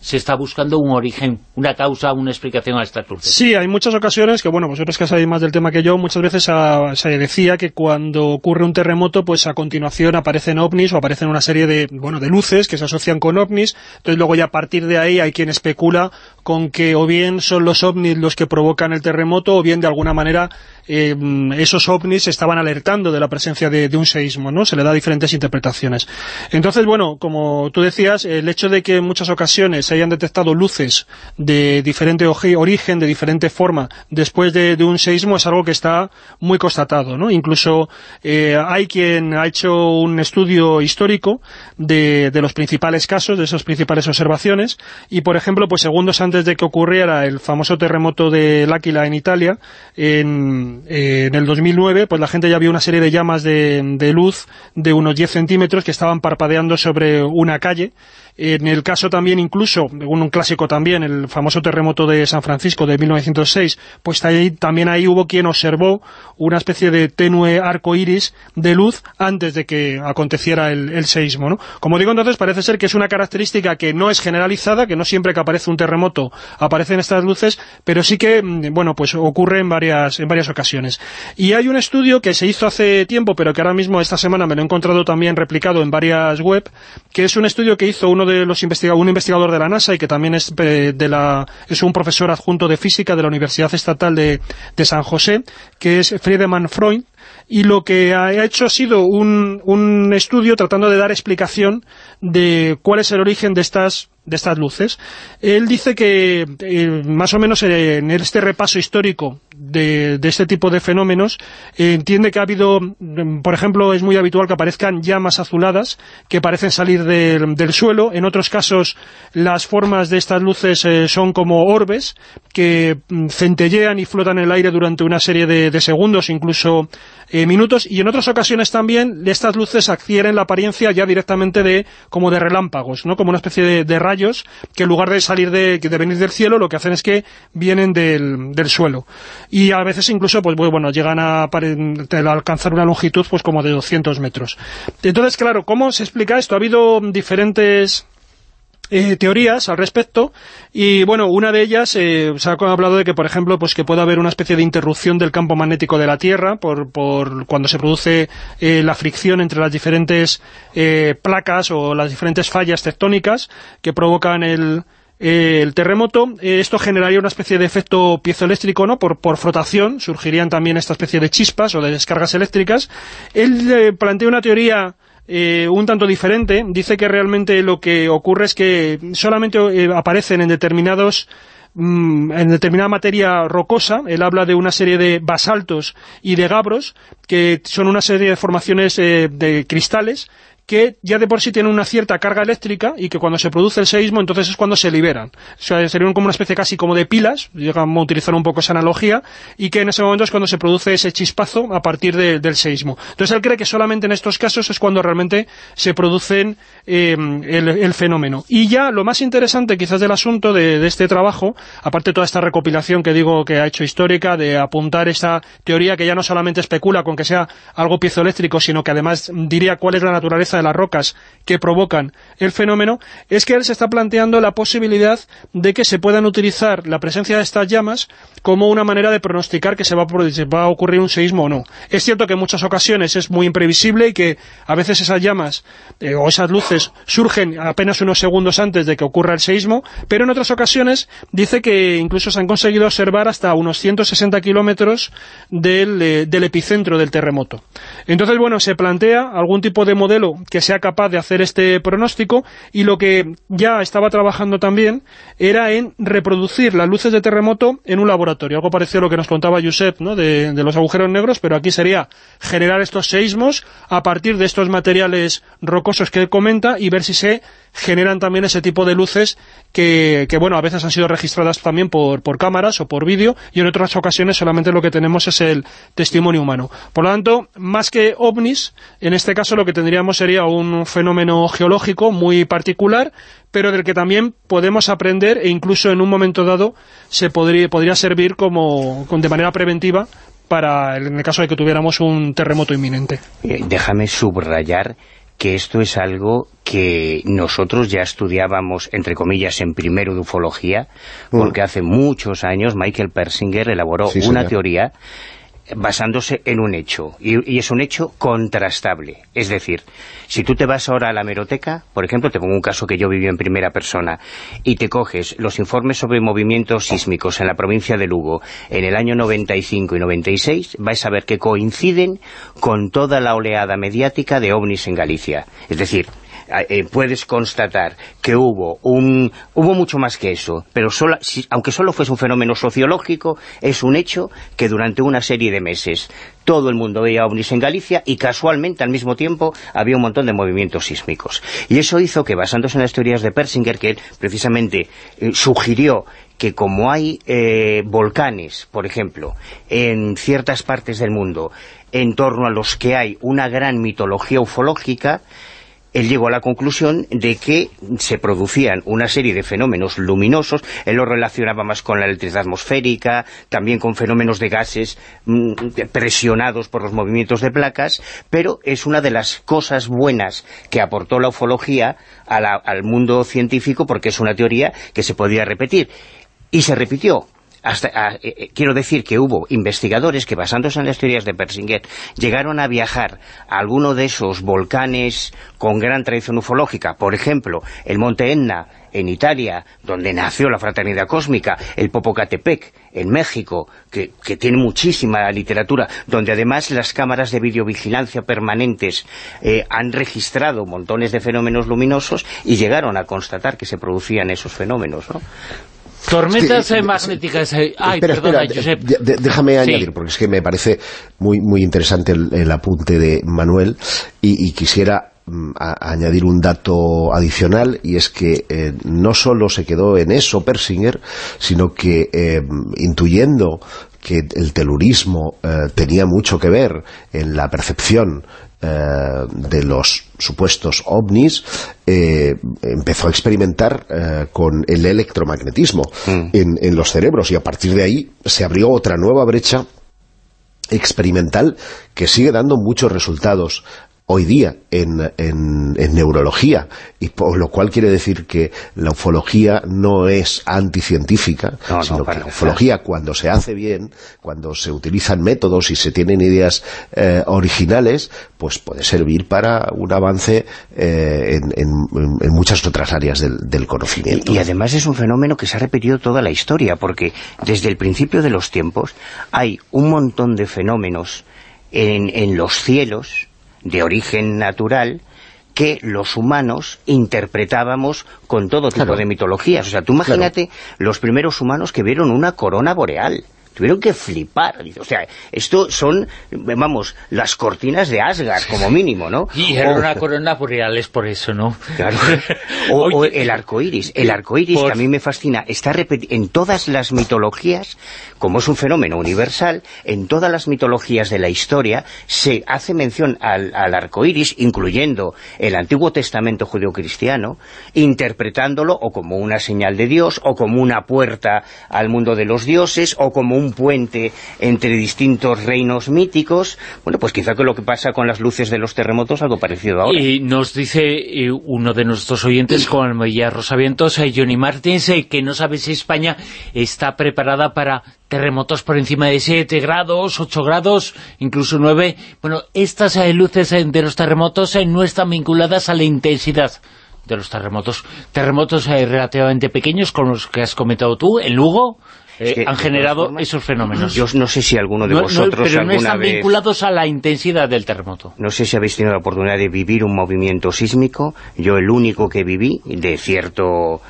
se está buscando un origen, una causa, una explicación a estas luces. Sí, hay muchas ocasiones que, bueno, vosotros que sabéis más del tema que yo, muchas veces se decía que cuando ocurre un terremoto, pues a continuación aparecen ovnis o aparecen una serie de, bueno, de luces que se asocian con ovnis, entonces luego ya a partir de ahí hay quien especula con que o bien son los ovnis los que provocan el terremoto o bien de alguna manera eh, esos ovnis estaban alertando de la presencia de, de un seísmo, ¿no? Se le da diferentes interpretaciones. Entonces, bueno, como tú decías, el hecho de que en muchas ocasiones hayan detectado luces de diferente origen, de diferente forma, después de, un seísmo es algo que está muy constatado, ¿no? Incluso eh, hay quien ha hecho un estudio histórico de, de los principales casos, de esas principales observaciones, y por ejemplo, pues segundos antes de que ocurriera el famoso terremoto de L'Aquila en Italia, en, en el 2009, pues la gente ya vio una serie de llamas de, de luz de unos 10 centímetros que estaban parpadeando sobre una calle. En el caso también incluso, un, clásico también, el famoso terremoto de San Francisco de 1906, pues también ahí hubo quien observó una especie de tenue arco iris de luz antes de que aconteciera el, el seísmo, ¿no? Como digo, entonces parece ser que es una característica que no es generalizada, que no siempre que aparece un terremoto aparecen estas luces, pero sí que, mm, bueno, pues ocurre en varias, en varias ocasiones. Y hay un estudio que se hizo hace tiempo, pero que ahora mismo esta semana me lo he encontrado también replicado en varias web, que es un estudio que hizo uno de los investigadores, un investigador de la NASA y que también es eh, de la es un profesor adjunto de física de la Universidad Estatal de, de San José, que es Friedemann Freund, y lo que ha hecho ha sido un, un estudio tratando de dar explicación de cuál es el origen de estas de estas luces. Él dice que eh, más o menos en este repaso histórico de, de este tipo de fenómenos eh, entiende que ha habido, mm, por ejemplo, es muy habitual que aparezcan llamas azuladas que parecen salir del- del suelo. En otros casos las formas de estas luces eh, son como orbes que mm, centellean y flotan en el aire durante una serie de, de segundos, incluso minutos, y en otras ocasiones también estas luces adquieren la apariencia ya directamente de como de relámpagos, ¿no? como una especie de, de rayos que en lugar de salir de, de venir del cielo, lo que hacen es que vienen del, del suelo. Y a veces incluso, pues bueno, llegan a, a alcanzar una longitud pues como de 200 metros. Entonces, claro, ¿cómo se explica esto? Ha habido diferentes eh, teorías al respecto y bueno, una de ellas eh, se ha hablado de que por ejemplo pues que puede haber una especie de interrupción del campo magnético de la Tierra por, por cuando se produce eh, la fricción entre las diferentes eh, placas o las diferentes fallas tectónicas que provocan el eh, el terremoto, eh, esto generaría una especie de efecto piezoeléctrico, ¿no? Por, por frotación, surgirían también esta especie de chispas o de descargas eléctricas. Él plantea una teoría eh, un tanto diferente, dice que realmente lo que ocurre es que solamente eh, aparecen en determinados mm, en determinada materia rocosa, él habla de una serie de basaltos y de gabros, que son una serie de formaciones eh, de cristales, que ya de por sí tienen una cierta carga eléctrica y que cuando se produce el seísmo entonces es cuando se liberan. O sea, serían como una especie casi como de pilas, digamos a utilizar un poco esa analogía, y que en ese momento es cuando se produce ese chispazo a partir de- del seísmo. Entonces él cree que solamente en estos casos es cuando realmente se producen eh, el, el fenómeno. Y ya lo más interesante quizás del asunto de, de este trabajo, aparte de toda esta recopilación que digo que ha hecho histórica, de apuntar esta teoría que ya no solamente especula con que sea algo piezoeléctrico, sino que además diría cuál es la naturaleza de las rocas que provocan el fenómeno, es que él se está planteando la posibilidad de que se puedan utilizar la presencia de estas llamas como una manera de pronosticar que se va a, se va a ocurrir un seísmo o no. Es cierto que en muchas ocasiones es muy imprevisible y que a veces esas llamas eh, o esas luces surgen apenas unos segundos antes de que ocurra el seísmo, pero en otras ocasiones dice que incluso se han conseguido observar hasta unos 160 kilómetros del, eh, del epicentro del terremoto. Entonces, bueno, se plantea algún tipo de modelo que sea capaz de hacer este pronóstico y lo que ya estaba trabajando también era en reproducir las luces de terremoto en un laboratorio. Algo parecido a lo que nos contaba Josep, ¿no? de, de los agujeros negros, pero aquí sería generar estos seísmos a partir de estos materiales rocosos que él comenta y ver si se generan también ese tipo de luces que, que, bueno, a veces han sido registradas también por, por cámaras o por vídeo y en otras ocasiones solamente lo que tenemos es el testimonio humano. Por lo tanto, más que ovnis, en este caso lo que tendríamos sería un fenómeno geológico muy particular, pero del que también podemos aprender e incluso en un momento dado se podría, podría servir como, de manera preventiva para en el caso de que tuviéramos un terremoto inminente. Eh, déjame subrayar que esto es algo que nosotros ya estudiábamos, entre comillas, en primero de ufología, porque hace muchos años Michael Persinger elaboró Sí, una señor. teoría basándose en un hecho, y, es un hecho contrastable. Es decir, si tú te vas ahora a la hemeroteca, por ejemplo, te pongo un caso que yo viví en primera persona, y te coges los informes sobre movimientos sísmicos en la provincia de Lugo en el año 95 y 96, vais a ver que coinciden con toda la oleada mediática de ovnis en Galicia. Es decir, eh, puedes constatar que hubo un hubo mucho más que eso, pero sola- si- aunque solo fuese un fenómeno sociológico, es un hecho que durante una serie de meses todo el mundo veía ovnis en Galicia y casualmente al mismo tiempo había un montón de movimientos sísmicos. Y eso hizo que, basándose en las teorías de Persinger, que él precisamente eh, sugirió que como hay eh, volcanes, por ejemplo, en ciertas partes del mundo, en torno a los que hay una gran mitología ufológica, él llegó a la conclusión de que se producían una serie de fenómenos luminosos, él lo relacionaba más con la electricidad atmosférica, también con fenómenos de gases mm, presionados por los movimientos de placas, pero es una de las cosas buenas que aportó la ufología al mundo científico porque es una teoría que se podía repetir. Y se repitió. Hasta, a- eh, eh, quiero decir que hubo investigadores que basándose en las teorías de Persinger llegaron a viajar a alguno de esos volcanes con gran tradición ufológica, por ejemplo, el monte Etna en Italia, donde nació la fraternidad cósmica, el Popocatepec en México, que, que tiene muchísima literatura, donde además las cámaras de videovigilancia permanentes eh, han registrado montones de fenómenos luminosos y llegaron a constatar que se producían esos fenómenos, ¿no? Tormentas Sí, sí. magnéticas. eh, Ay, espera, perdona, espera, Josep. déjame Sí. añadir, porque es que me parece muy muy interesante el, el apunte de Manuel y, y quisiera mm, a- añadir un dato adicional y es que eh, no solo se quedó en eso Persinger, sino que eh, intuyendo que el telurismo eh, tenía mucho que ver en la percepción eh, de los supuestos ovnis, eh, empezó a experimentar eh, con el electromagnetismo en, en los cerebros. Y a partir de ahí se abrió otra nueva brecha experimental que sigue dando muchos resultados hoy día en, en- en neurología, y por lo cual quiere decir que la ufología no es anticientífica, No, no, sino que la ufología cuando se hace bien, cuando se utilizan métodos y se tienen ideas eh, originales, pues puede servir para un avance eh, en, en- en muchas otras áreas del, del conocimiento. Y, y además es un fenómeno que se ha repetido toda la historia, porque desde el principio de los tiempos hay un montón de fenómenos en, en los cielos de origen natural que los humanos interpretábamos con todo tipo Claro. de mitologías. O sea, tú imagínate los primeros humanos que vieron una corona boreal. Tuvieron que flipar. O sea, esto son, vamos, las cortinas de Asgard, como mínimo, ¿no? Y era O- una corona boreal, es por eso, ¿no? Claro. O, el arco iris. El arco iris, por- que a mí me fascina, está en todas las mitologías, como es un fenómeno universal, en todas las mitologías de la historia se hace mención al, al arco iris, incluyendo el Antiguo Testamento judeocristiano, interpretándolo o como una señal de Dios, o como una puerta al mundo de los dioses, o como un puente entre distintos reinos míticos. Bueno, pues quizá que lo que pasa con las luces de los terremotos, algo parecido ahora. Y nos dice eh, uno de nuestros oyentes con el María Rosavientos, eh, Johnny Martins, eh, que no sabe si España está preparada para terremotos por encima de 7 grados, 8 grados, incluso 9. Bueno, estas luces de los terremotos no están vinculadas a la intensidad de los terremotos. Terremotos relativamente pequeños, como los que has comentado tú, en Lugo, eh, Es que, de han generado formas, esos fenómenos. Yo no sé si alguno de No- no, vosotros no alguna están vez... vinculados a la intensidad del terremoto. No sé si habéis tenido la oportunidad de vivir un movimiento sísmico. Yo el único que viví de cierto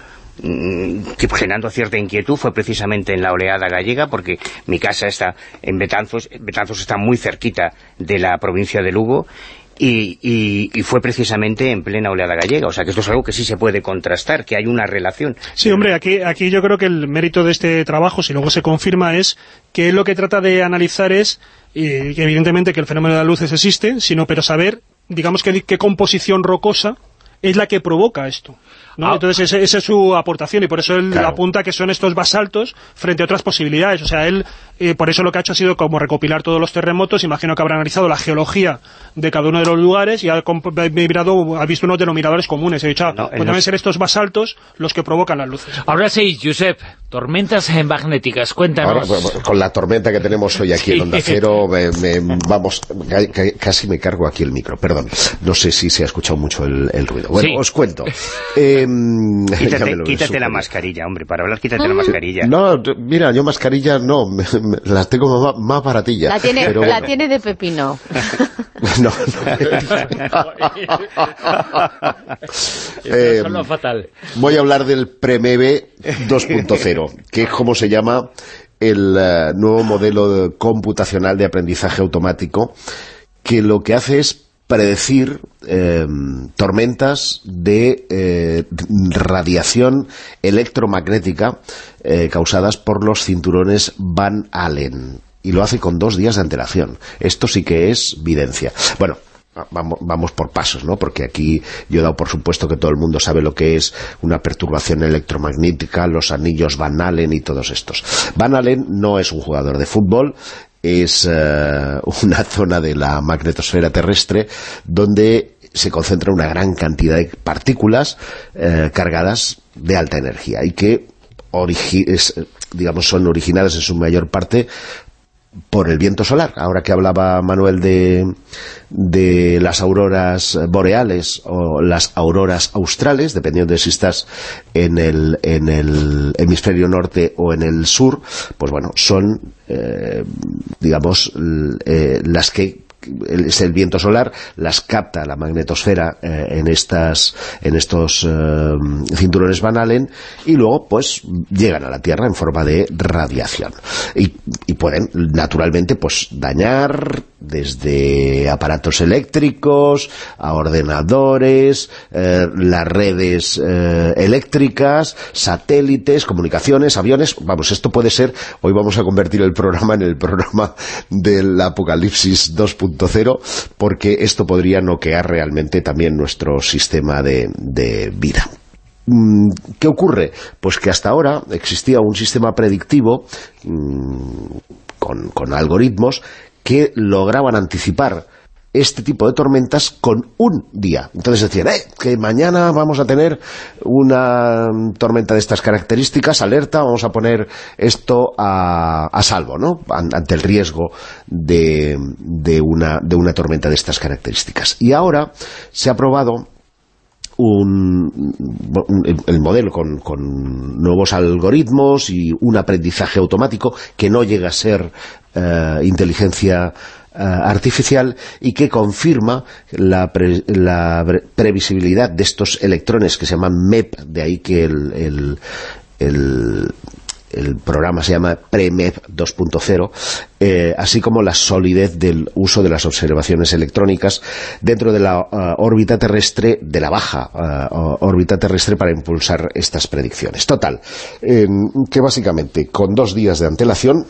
mm, que generando cierta inquietud fue precisamente en la oleada gallega porque mi casa está en Betanzos, Betanzos está muy cerquita de la provincia de Lugo y, y- y fue precisamente en plena oleada gallega, o sea que esto es algo que sí se puede contrastar, que hay una relación. Sí, hombre, aquí, aquí yo creo que el mérito de este trabajo, si luego se confirma, es que lo que trata de analizar es, eh, que evidentemente que el fenómeno de las luces existe, sino pero saber, digamos, qué, qué composición rocosa es la que provoca esto. ¿No? Ah. Entonces ese- esa es su aportación y por eso él Claro. apunta que son estos basaltos frente a otras posibilidades. O sea, él eh, por eso lo que ha hecho ha sido como recopilar todos los terremotos. Imagino que habrá analizado la geología de cada uno de los lugares y ha, mirado- ha visto unos denominadores comunes. He dicho, ah, No, en pues deben los- ser estos basaltos los que provocan las luces. Ahora sí, Josep, tormentas magnéticas, Ahora, cuéntanos. bueno, con la tormenta que tenemos hoy aquí Sí. en Onda Cero, me- me- vamos, ca- ca- casi me cargo aquí el micro, perdón. No sé si se ha escuchado mucho el, el ruido. Bueno, Sí. os cuento. ya Quítate, la mascarilla, hombre, para hablar quítate la mascarilla. No, mira, yo mascarilla no, me- me- las tengo más, más baratillas. La tiene, pero la bueno. tiene de pepino. No, no. Eh, fatal. Voy a hablar del Premeve 2.0, que es como se llama el eh, nuevo modelo de- computacional de aprendizaje automático, que lo que hace es predecir eh, tormentas de eh, radiación electromagnética eh, causadas por los cinturones Van Allen. Y lo hace con dos días de antelación. Esto sí que es videncia. Bueno, vamos, vamos por pasos, ¿no? Porque aquí yo he dado por supuesto que todo el mundo sabe lo que es una perturbación electromagnética, los anillos Van Allen y todos estos. Van Allen no es un jugador de fútbol, es eh, una zona de la magnetosfera terrestre donde se concentra una gran cantidad de partículas eh, cargadas de alta energía y que es, digamos son originadas en su mayor parte por el viento solar. Ahora que hablaba Manuel de, de las auroras boreales o las auroras australes, dependiendo de si estás en el, en el hemisferio norte o en el sur, pues bueno, son, eh, digamos, eh, las que el- es el viento solar, las capta la magnetosfera eh, en estas en estos eh, cinturones Van Allen y luego pues llegan a la Tierra en forma de radiación. Y, y pueden naturalmente pues dañar desde aparatos eléctricos a ordenadores eh, las redes eléctricas satélites, comunicaciones, aviones. Vamos, esto puede ser, hoy vamos a convertir el programa en el programa del apocalipsis 2.0 porque esto podría noquear realmente también nuestro sistema de, vida. Mm, ¿Qué ocurre? Pues que hasta ahora existía un sistema predictivo mm, con algoritmos que lograban anticipar este tipo de tormentas con un día. Entonces decían, eh, que mañana vamos a tener una tormenta de estas características, alerta, vamos a poner esto a, a salvo, ¿no? An- Ante el riesgo de, de una, de una tormenta de estas características. Y ahora se ha probado un, el, el modelo con, con nuevos algoritmos y un aprendizaje automático que no llega a ser eh, inteligencia artificial y que confirma la, previsibilidad de estos electrones que se llaman MEP, de ahí que el, el- el- programa se llama PREMEP 2.0, eh, así como la solidez del uso de las observaciones electrónicas dentro de la ah, órbita terrestre, de la baja órbita terrestre para impulsar estas predicciones. Total, eh, que básicamente con dos días de antelación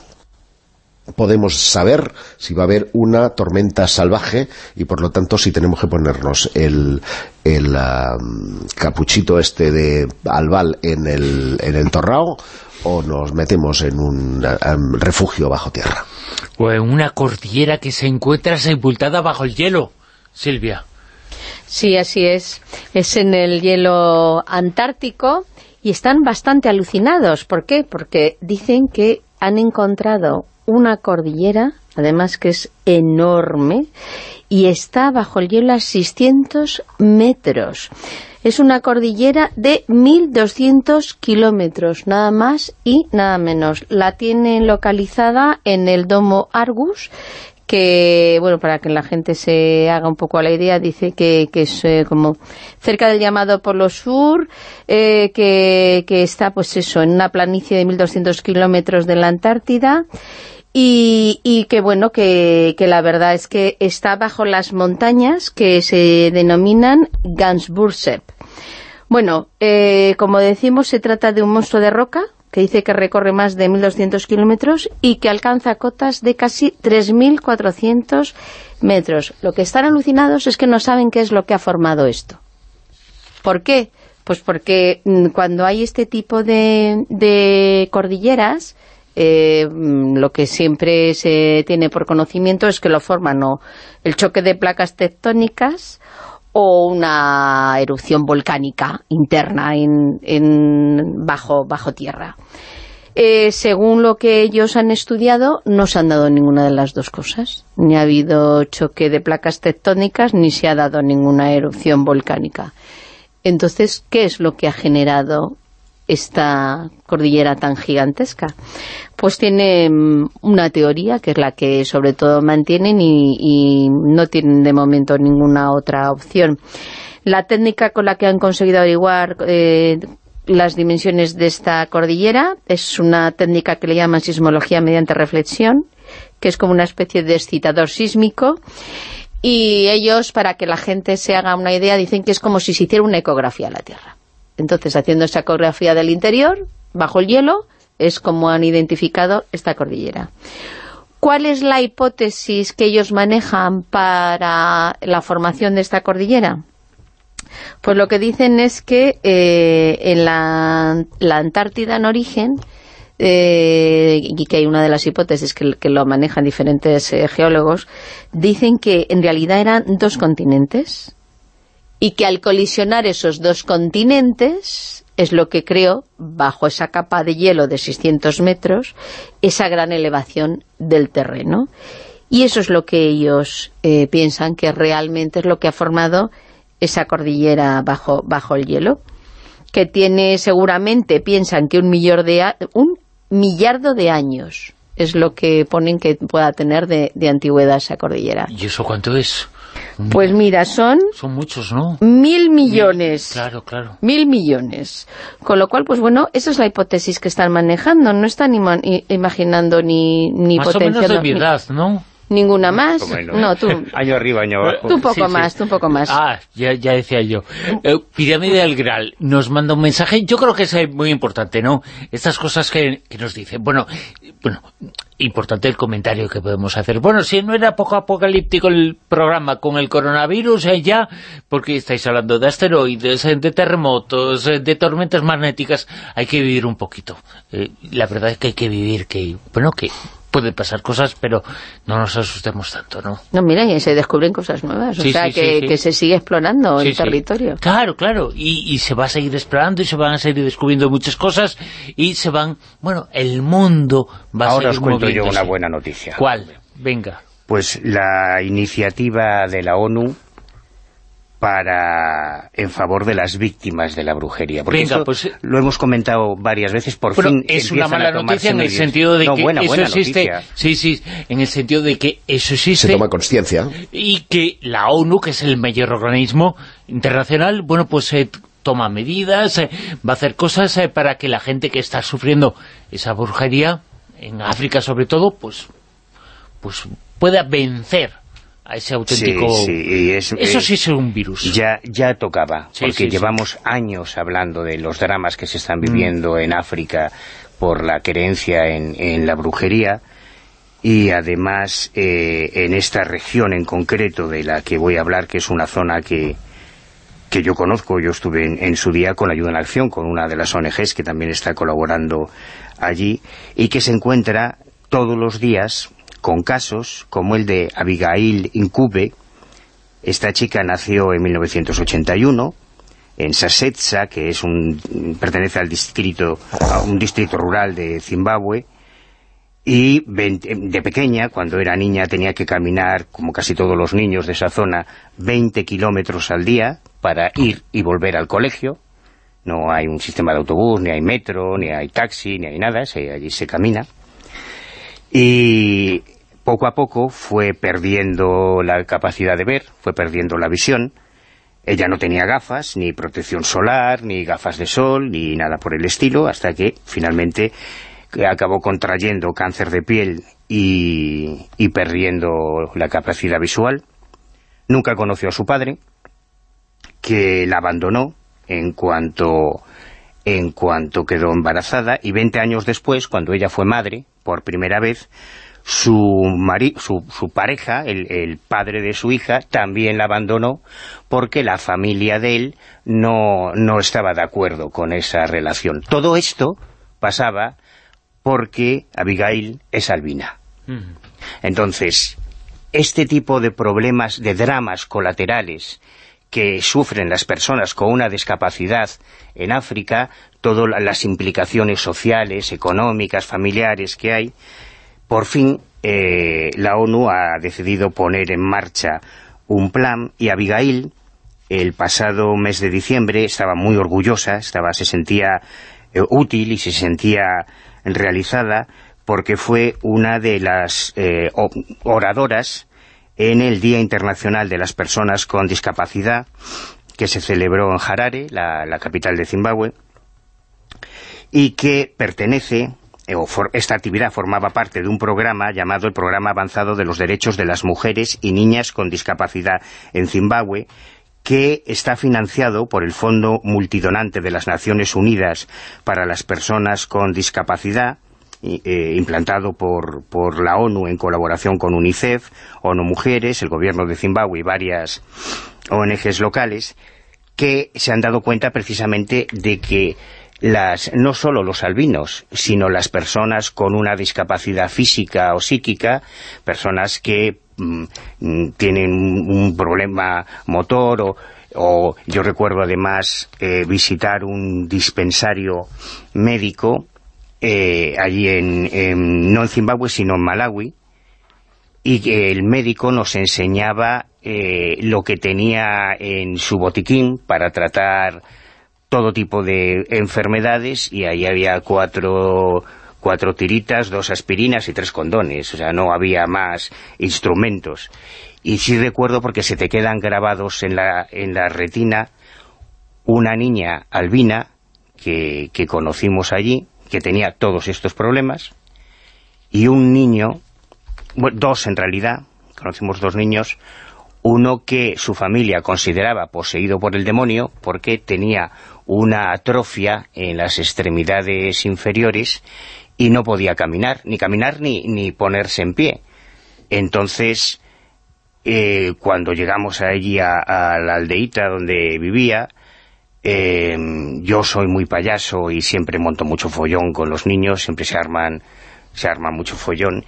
podemos saber si va a haber una tormenta salvaje y por lo tanto si tenemos que ponernos el, el am, capuchito este de albal en el, en el torrao o nos metemos en un refugio bajo tierra. O en una cordillera que se encuentra sepultada bajo el hielo, Silvia. Sí, así es. Es en el hielo antártico y están bastante alucinados. ¿Por qué? Porque dicen que han encontrado una cordillera, además que es enorme, y está bajo el hielo a 600 metros. Es una cordillera de 1.200 kilómetros, nada más y nada menos. La tienen localizada en el domo Argus, que, bueno, para que la gente se haga un poco a la idea, dice que, que es eh, como cerca del llamado Polo Sur, eh, que, que está, pues eso, en una planicie de 1.200 kilómetros de la Antártida, y, y que bueno, que, que la verdad es que está bajo las montañas que se denominan Gansbursepp. Bueno, eh, como decimos, se trata de un monstruo de roca que dice que recorre más de 1.200 kilómetros y que alcanza cotas de casi 3.400 metros. Lo que están alucinados es que no saben qué es lo que ha formado esto. ¿Por qué? Pues porque mm, cuando hay este tipo de, de cordilleras, eh, mm, lo que siempre se tiene por conocimiento es que lo forman o el choque de placas tectónicas o una erupción volcánica interna en, bajo, bajo tierra. Eh, según lo que ellos han estudiado, no se han dado ninguna de las dos cosas. Ni ha habido choque de placas tectónicas, ni se ha dado ninguna erupción volcánica. Entonces, ¿qué es lo que ha generado esta cordillera tan gigantesca? Pues tiene mm, una teoría, que es la que sobre todo mantienen y, no tienen de momento ninguna otra opción. La técnica con la que han conseguido averiguar eh, las dimensiones de esta cordillera es una técnica que le llaman sismología mediante reflexión, que es como una especie de excitador sísmico, y ellos, para que la gente se haga una idea, dicen que es como si se hiciera una ecografía a la Tierra. Entonces, haciendo esa ecografía del interior, bajo el hielo, es como han identificado esta cordillera. ¿Cuál es la hipótesis que ellos manejan para la formación de esta cordillera? Pues lo que dicen es que eh, en la, la Antártida en origen, eh, y que hay una de las hipótesis que, que lo manejan diferentes eh, geólogos, dicen que en realidad eran dos continentes y que al colisionar esos dos continentes es lo que creó, bajo esa capa de hielo de 600 metros, esa gran elevación del terreno. Y eso es lo que ellos eh, piensan que realmente es lo que ha formado esa cordillera bajo, bajo el hielo, que tiene seguramente, piensan que un, millor de un millardo de años es lo que ponen que pueda tener de, de antigüedad esa cordillera. ¿Y eso cuánto es? Pues mira, son Son muchos, ¿no? mil millones. Claro, claro. Mil millones. Con lo cual, pues bueno, esa es la hipótesis que están manejando. No están ima- imaginando ni, ni Más o menos potenciando de ¿no? Ninguna más. No, tú, Año arriba, año abajo. tú un poco Sí, sí. más, tú un poco más. Ah, ya, ya decía yo. Eh, Pirámide del Gral nos manda un mensaje, yo creo que es eh, muy importante, ¿no? Estas cosas que, que nos dicen. Bueno, bueno, importante el comentario que podemos hacer. Bueno, si no era poco apocalíptico el programa con el coronavirus, eh, ya, porque estáis hablando de asteroides, eh, de terremotos, eh, de tormentas magnéticas, hay que vivir un poquito. Eh, la verdad es que hay que vivir, que, bueno, que pueden pasar cosas, pero no nos asustemos tanto, ¿no? No, mira, y se descubren cosas nuevas, Sí, o sea, sí, que, sí, sí. que se sigue explorando Sí, el sí. territorio. Claro, claro, y, y se va a seguir explorando y se van a seguir descubriendo muchas cosas y se van, bueno, el mundo va a Ahora os seguir cuento yo una buena noticia. ¿Cuál? Venga. Pues la iniciativa de la ONU para en favor de las víctimas de la brujería. Porque Venga, esto pues, eh, lo hemos comentado varias veces, por Pero fin es una mala noticia en el medidas. sentido de No, que buena, eso buena existe. Sí, sí, en el sentido de que eso Se existe toma conciencia. y que la ONU, que es el mayor organismo internacional, bueno, pues eh, toma medidas, eh, va a hacer cosas eh, para que la gente que está sufriendo esa brujería, en África sobre todo, pues pues pueda vencer a ese auténtico... Sí, sí, y es- Eso sí es un virus. Ya, ya tocaba, Sí, porque llevamos años hablando de los dramas que se están Mm. viviendo en África por la creencia en, en la brujería y además eh, en esta región en concreto de la que voy a hablar, que es una zona que, que yo conozco, yo estuve en, en su día con Ayuda en Acción, con una de las ONGs que también está colaborando allí, y que se encuentra todos los días con casos como el de Abigail Incube. Esta chica nació en 1981 en Sasetsa, que es un pertenece al distrito a un distrito rural de Zimbabue, y de pequeña, cuando era niña, tenía que caminar, como casi todos los niños de esa zona, 20 kilómetros al día para ir y volver al colegio. No hay un sistema de autobús, ni hay metro, ni hay taxi, ni hay nada, allí se camina. Y poco a poco fue perdiendo la capacidad de ver, fue perdiendo la visión. Ella no tenía gafas, ni protección solar, ni gafas de sol, ni nada por el estilo, hasta que finalmente eh, acabó contrayendo cáncer de piel y, y perdiendo la capacidad visual. Nunca conoció a su padre, que la abandonó en cuanto, en cuanto quedó embarazada, y 20 años después, cuando ella fue madre, por primera vez, su, mari- su, su pareja, el, el padre de su hija, también la abandonó porque la familia de él no, no estaba de acuerdo con esa relación. Todo esto pasaba porque Abigail es albina. Entonces, este tipo de problemas, de dramas colaterales que sufren las personas con una discapacidad en África, todas las implicaciones sociales, económicas, familiares que hay, por fin eh, la ONU ha decidido poner en marcha un plan y Abigail el pasado mes de diciembre estaba muy orgullosa, estaba se sentía eh, útil y se sentía realizada porque fue una de las eh, oradoras en el Día Internacional de las Personas con Discapacidad que se celebró en Harare, la, la capital de Zimbabue, y que pertenece, esta actividad formaba parte de un programa llamado el Programa Avanzado de los Derechos de las Mujeres y Niñas con Discapacidad en Zimbabue, que está financiado por el Fondo Multidonante de las Naciones Unidas para las Personas con Discapacidad, eh, implantado por, por la ONU en colaboración con UNICEF, ONU Mujeres, el Gobierno de Zimbabue y varias ONGs locales, que se han dado cuenta precisamente de que las, no solo los albinos, sino las personas con una discapacidad física o psíquica, personas que mm, mm, tienen un, problema motor o, yo recuerdo además eh, visitar un dispensario médico eh, allí en, en- no en Zimbabue sino en Malawi y que el médico nos enseñaba eh, lo que tenía en su botiquín para tratar todo tipo de enfermedades y ahí había cuatro, cuatro tiritas, dos aspirinas y tres condones, o sea, no había más instrumentos. Y sí recuerdo porque se te quedan grabados en la, en la retina una niña albina que, que conocimos allí, que tenía todos estos problemas, y un niño, dos en realidad, conocimos dos niños, uno que su familia consideraba poseído por el demonio porque tenía una atrofia en las extremidades inferiores y no podía caminar, ni caminar ni, ni ponerse en pie. Entonces, eh, cuando llegamos allí a, la aldeíta donde vivía, eh, yo soy muy payaso y siempre monto mucho follón con los niños, siempre se arman se arma mucho follón,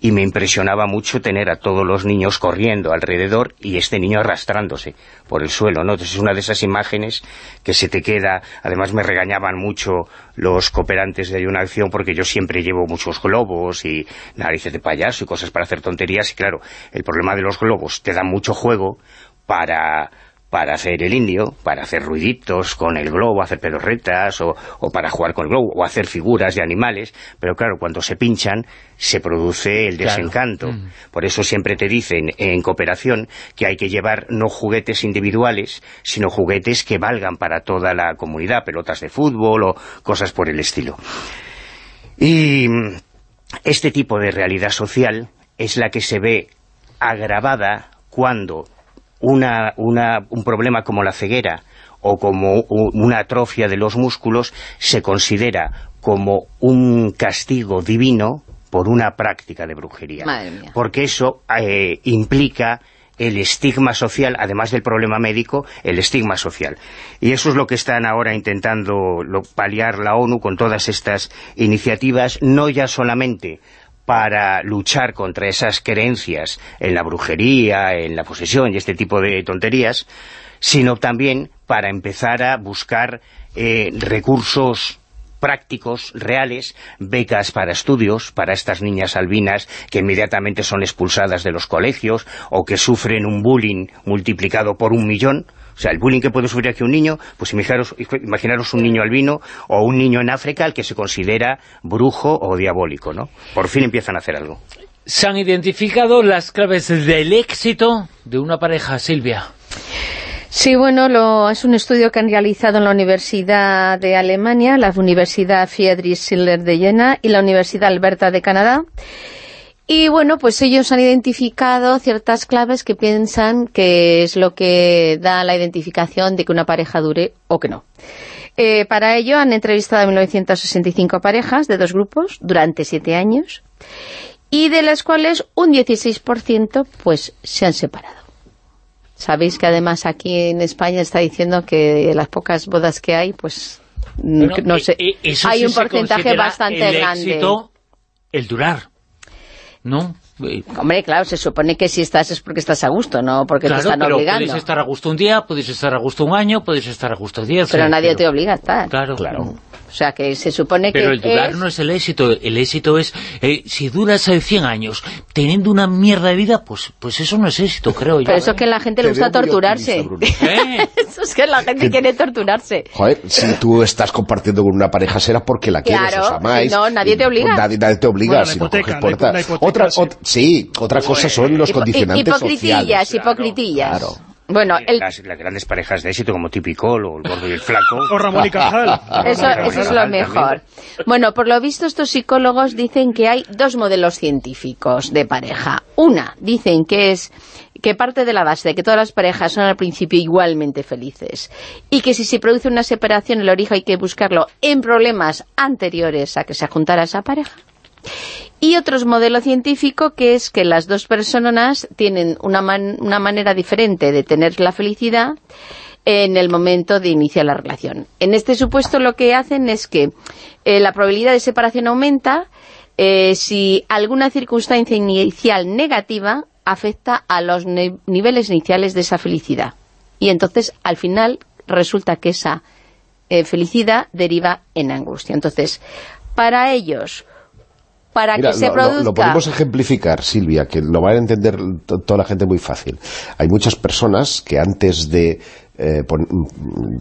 y me impresionaba mucho tener a todos los niños corriendo alrededor y este niño arrastrándose por el suelo, ¿no? Entonces es una de esas imágenes que se te queda, además me regañaban mucho los cooperantes de Ayuna Acción porque yo siempre llevo muchos globos y narices de payaso y cosas para hacer tonterías y claro, el problema de los globos te da mucho juego para para hacer el indio, para hacer ruiditos con el globo, hacer pedorretas, o, o para jugar con el globo, o hacer figuras de animales, pero claro, cuando se pinchan, se produce el Claro. desencanto. Mm. Por eso siempre te dicen en cooperación que hay que llevar no juguetes individuales, sino juguetes que valgan para toda la comunidad, pelotas de fútbol o cosas por el estilo. Y este tipo de realidad social es la que se ve agravada cuando una, una- un problema como la ceguera o como una atrofia de los músculos se considera como un castigo divino por una práctica de brujería. Madre mía. Porque eso eh, implica el estigma social, además del problema médico, el estigma social. Y eso es lo que están ahora intentando paliar la ONU con todas estas iniciativas, no ya solamente para luchar contra esas creencias en la brujería, en la posesión y este tipo de tonterías, sino también para empezar a buscar eh, recursos prácticos, reales, becas para estudios, para estas niñas albinas que inmediatamente son expulsadas de los colegios o que sufren un bullying multiplicado por un millón. O sea, el bullying que puede sufrir aquí un niño, pues imaginaros, imaginaros un niño albino o un niño en África al que se considera brujo o diabólico, ¿no? Por fin empiezan a hacer algo. Se han identificado las claves del éxito de una pareja, Silvia. Sí, bueno, lo, es un estudio que han realizado en la Universidad de Alemania, la Universidad Friedrich Schiller de Jena y la Universidad Alberta de Canadá. Y bueno, pues ellos han identificado ciertas claves que piensan que es lo que da la identificación de que una pareja dure o que no. Eh, para ello han entrevistado a 1965 parejas de dos grupos durante siete años y de las cuales un 16% pues se han separado. Sabéis que además aquí en España está diciendo que las pocas bodas que hay, pues mm, Bueno, no e- sé, e- eso hay sí un porcentaje bastante el grande. éxito, el durar, ¿no? Eh, Hombre, claro, se supone que si estás es porque estás a gusto, no porque claro, te están pero obligando. puedes estar a gusto un día, puedes estar a gusto un año, puedes estar a gusto diez. Pero eh, nadie pero- te obliga a estar. Claro, Claro. O sea, que se supone Pero que el durar es- no es el éxito, el éxito es, eh, si duras eh, 100 años teniendo una mierda de vida, pues pues eso no es éxito, creo yo. Pero eso es que a la gente le gusta torturarse. ¿Eh? eso es que la gente quiere torturarse. Joder, si tú estás compartiendo con una pareja será porque la quieres, Claro, os amáis. no, nadie te obliga. Nadie, nadie te obliga, Bueno, si no hipoteca, coges hipoteca, otra, sí. ot- sí, otra cosa son los Hipo- condicionantes hipocritillas, sociales. hipocritillas. Claro. Bueno, el, Las, las grandes parejas de éxito como Tipicol o el gordo y el flaco. O Ramón y Cajal. Eso, eso es lo mejor. Bueno, por lo visto estos psicólogos dicen que hay dos modelos científicos de pareja. Una, dicen que es que parte de la base de que todas las parejas son al principio igualmente felices y que si se produce una separación el origen hay que buscarlo en problemas anteriores a que se juntara esa pareja. Y otro modelo científico que es que las dos personas tienen una, man- una manera diferente de tener la felicidad en el momento de iniciar la relación. En este supuesto lo que hacen es que eh, la probabilidad de separación aumenta eh, si alguna circunstancia inicial negativa afecta a los niveles iniciales de esa felicidad. Y entonces, al final, resulta que esa eh, felicidad deriva en angustia. Entonces, para ellos, para Mira, que se lo, produzca... lo podemos ejemplificar, Silvia, que lo va a entender to- toda la gente muy fácil. Hay muchas personas que antes de eh, pon-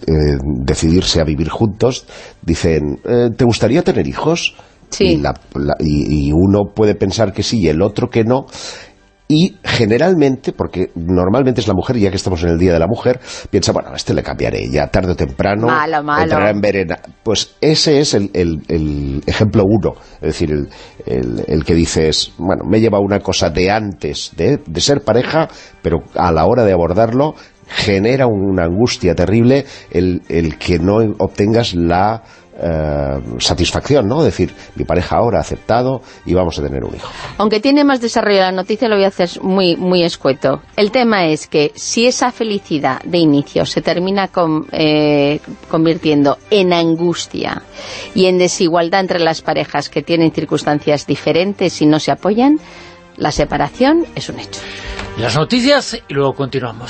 eh, decidirse a vivir juntos, dicen, eh, ¿te gustaría tener hijos? Sí. Y, la- la- y- y uno puede pensar que sí y el otro que no. Y generalmente, porque normalmente es la mujer, ya que estamos en el Día de la Mujer, piensa, bueno, a este le cambiaré, ya tarde o temprano Malo, malo. entrará en verena. Pues ese es el, el- el ejemplo uno, es decir, el, el- el que dices, bueno, me lleva una cosa de antes de, de ser pareja, pero a la hora de abordarlo genera una angustia terrible el, el que no obtengas la eh, satisfacción, ¿no? Decir, mi pareja ahora ha aceptado y vamos a tener un hijo. Aunque tiene más desarrollo la noticia, lo voy a hacer muy, muy escueto. El tema es que si esa felicidad de inicio se termina con- eh, convirtiendo en angustia y en desigualdad entre las parejas que tienen circunstancias diferentes y no se apoyan, la separación es un hecho. Las noticias y luego continuamos.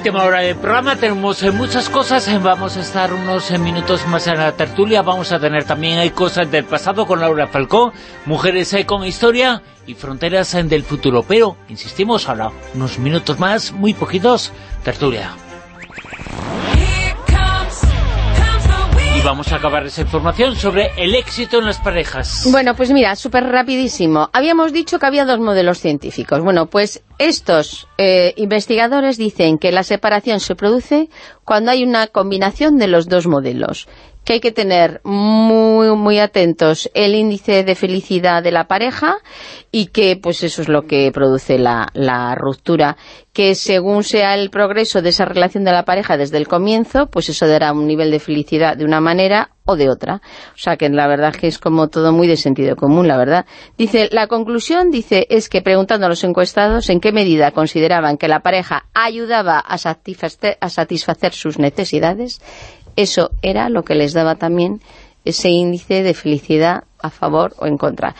Última hora del programa, tenemos eh, muchas cosas, eh, vamos a estar unos eh, minutos más en la tertulia, vamos a tener también hay cosas del pasado con Laura Falcó, mujeres con historia y fronteras del futuro, pero insistimos ahora, unos minutos más, muy poquitos, tertulia. Vamos a acabar esa información sobre el éxito en las parejas. Bueno, pues mira, súper rapidísimo. Habíamos dicho que había dos modelos científicos. Bueno, pues estos eh, investigadores dicen que la separación se produce cuando hay una combinación de los dos modelos que hay que tener muy muy atentos el índice de felicidad de la pareja y que pues eso es lo que produce la, la ruptura que según sea el progreso de esa relación de la pareja desde el comienzo pues eso dará un nivel de felicidad de una manera o de otra. O sea que la verdad que es como todo muy de sentido común la verdad. Dice la conclusión dice es que preguntando a los encuestados en qué medida consideraban que la pareja ayudaba a satisfacer, a satisfacer sus necesidades eso era lo que les daba también ese índice de felicidad a favor o en contra.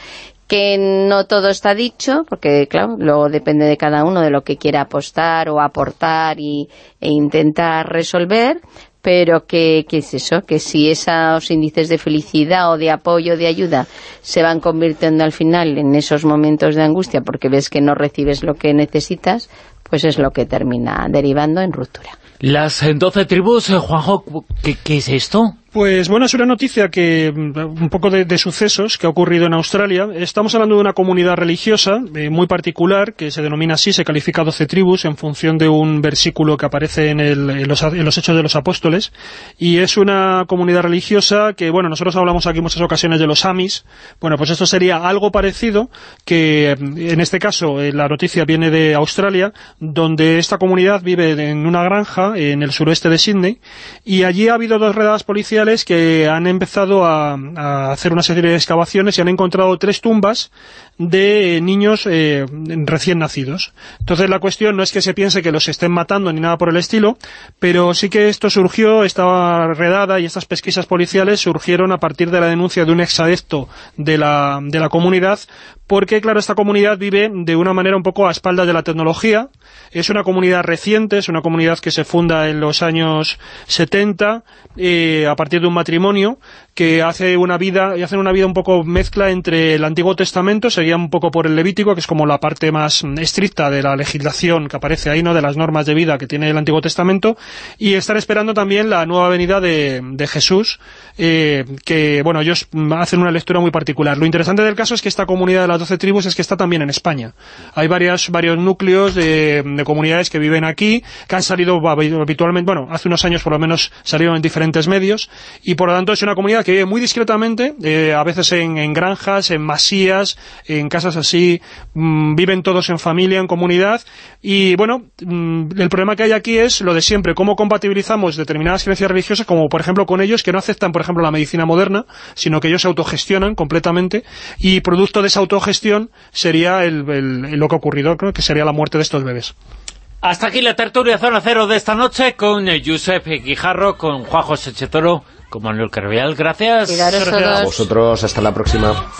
Que no todo está dicho, porque claro, luego depende de cada uno de lo que quiera apostar o aportar y, e intentar resolver, pero que, que es eso, que si esos índices de felicidad o de apoyo, de ayuda, se van convirtiendo al final en esos momentos de angustia porque ves que no recibes lo que necesitas, pues es lo que termina derivando en ruptura. Las eh, 12 tribus, eh, Juanjo, ¿qué, qué es esto? Pues bueno, es una noticia que mm, un poco de, sucesos que ha ocurrido en Australia. Estamos hablando de una comunidad religiosa eh, muy particular que se denomina así, se califica 12 tribus en función de un versículo que aparece en, el- en los Hechos de los Apóstoles. Y es una comunidad religiosa que, bueno, nosotros hablamos aquí en muchas ocasiones de los Amis. Bueno, pues esto sería algo parecido que mm, en este caso eh, la noticia viene de Australia, donde esta comunidad vive en una granja en el suroeste de Sydney y allí ha habido dos redadas policiales que han empezado a, hacer una serie de excavaciones y han encontrado tres tumbas de niños eh, recién nacidos. Entonces la cuestión no es que se piense que los estén matando ni nada por el estilo, pero sí que esto surgió, esta redada y estas pesquisas policiales surgieron a partir de la denuncia de un exadecto de la, de la comunidad, porque claro, esta comunidad vive de una manera un poco a espaldas de la tecnología, es una comunidad reciente, es una comunidad que se funda en los años 70 eh, a partir de un matrimonio que hace una vida y hacen una vida un poco mezcla entre el Antiguo Testamento, sería un poco por el Levítico, que es como la parte más estricta de la legislación que aparece ahí, ¿no? de las normas de vida que tiene el Antiguo Testamento, y están esperando también la nueva venida de, de Jesús, eh, que, bueno, ellos hacen una lectura muy particular. Lo interesante del caso es que esta comunidad de las doce tribus es que está también en España. Hay varias, varios núcleos de, de comunidades que viven aquí, que han salido habitualmente, bueno, hace unos años por lo menos salieron en diferentes medios, y por lo tanto es una comunidad que muy discretamente, eh, a veces en, en granjas, en masías, en casas así, mm, viven todos en familia, en comunidad, y bueno, mm, el problema que hay aquí es lo de siempre, cómo compatibilizamos determinadas creencias religiosas, como por ejemplo con ellos que no aceptan, por ejemplo, la medicina moderna, sino que ellos se autogestionan completamente, y producto de esa autogestión sería el, el- lo que ha ocurrido, creo que sería la muerte de estos bebés. Hasta aquí la tertulia Zona Cero de esta noche con eh, Josep Guijarro, con Juan José Chetoro, con Manuel Carvial. Gracias. Gracias. A vosotros, hasta la próxima.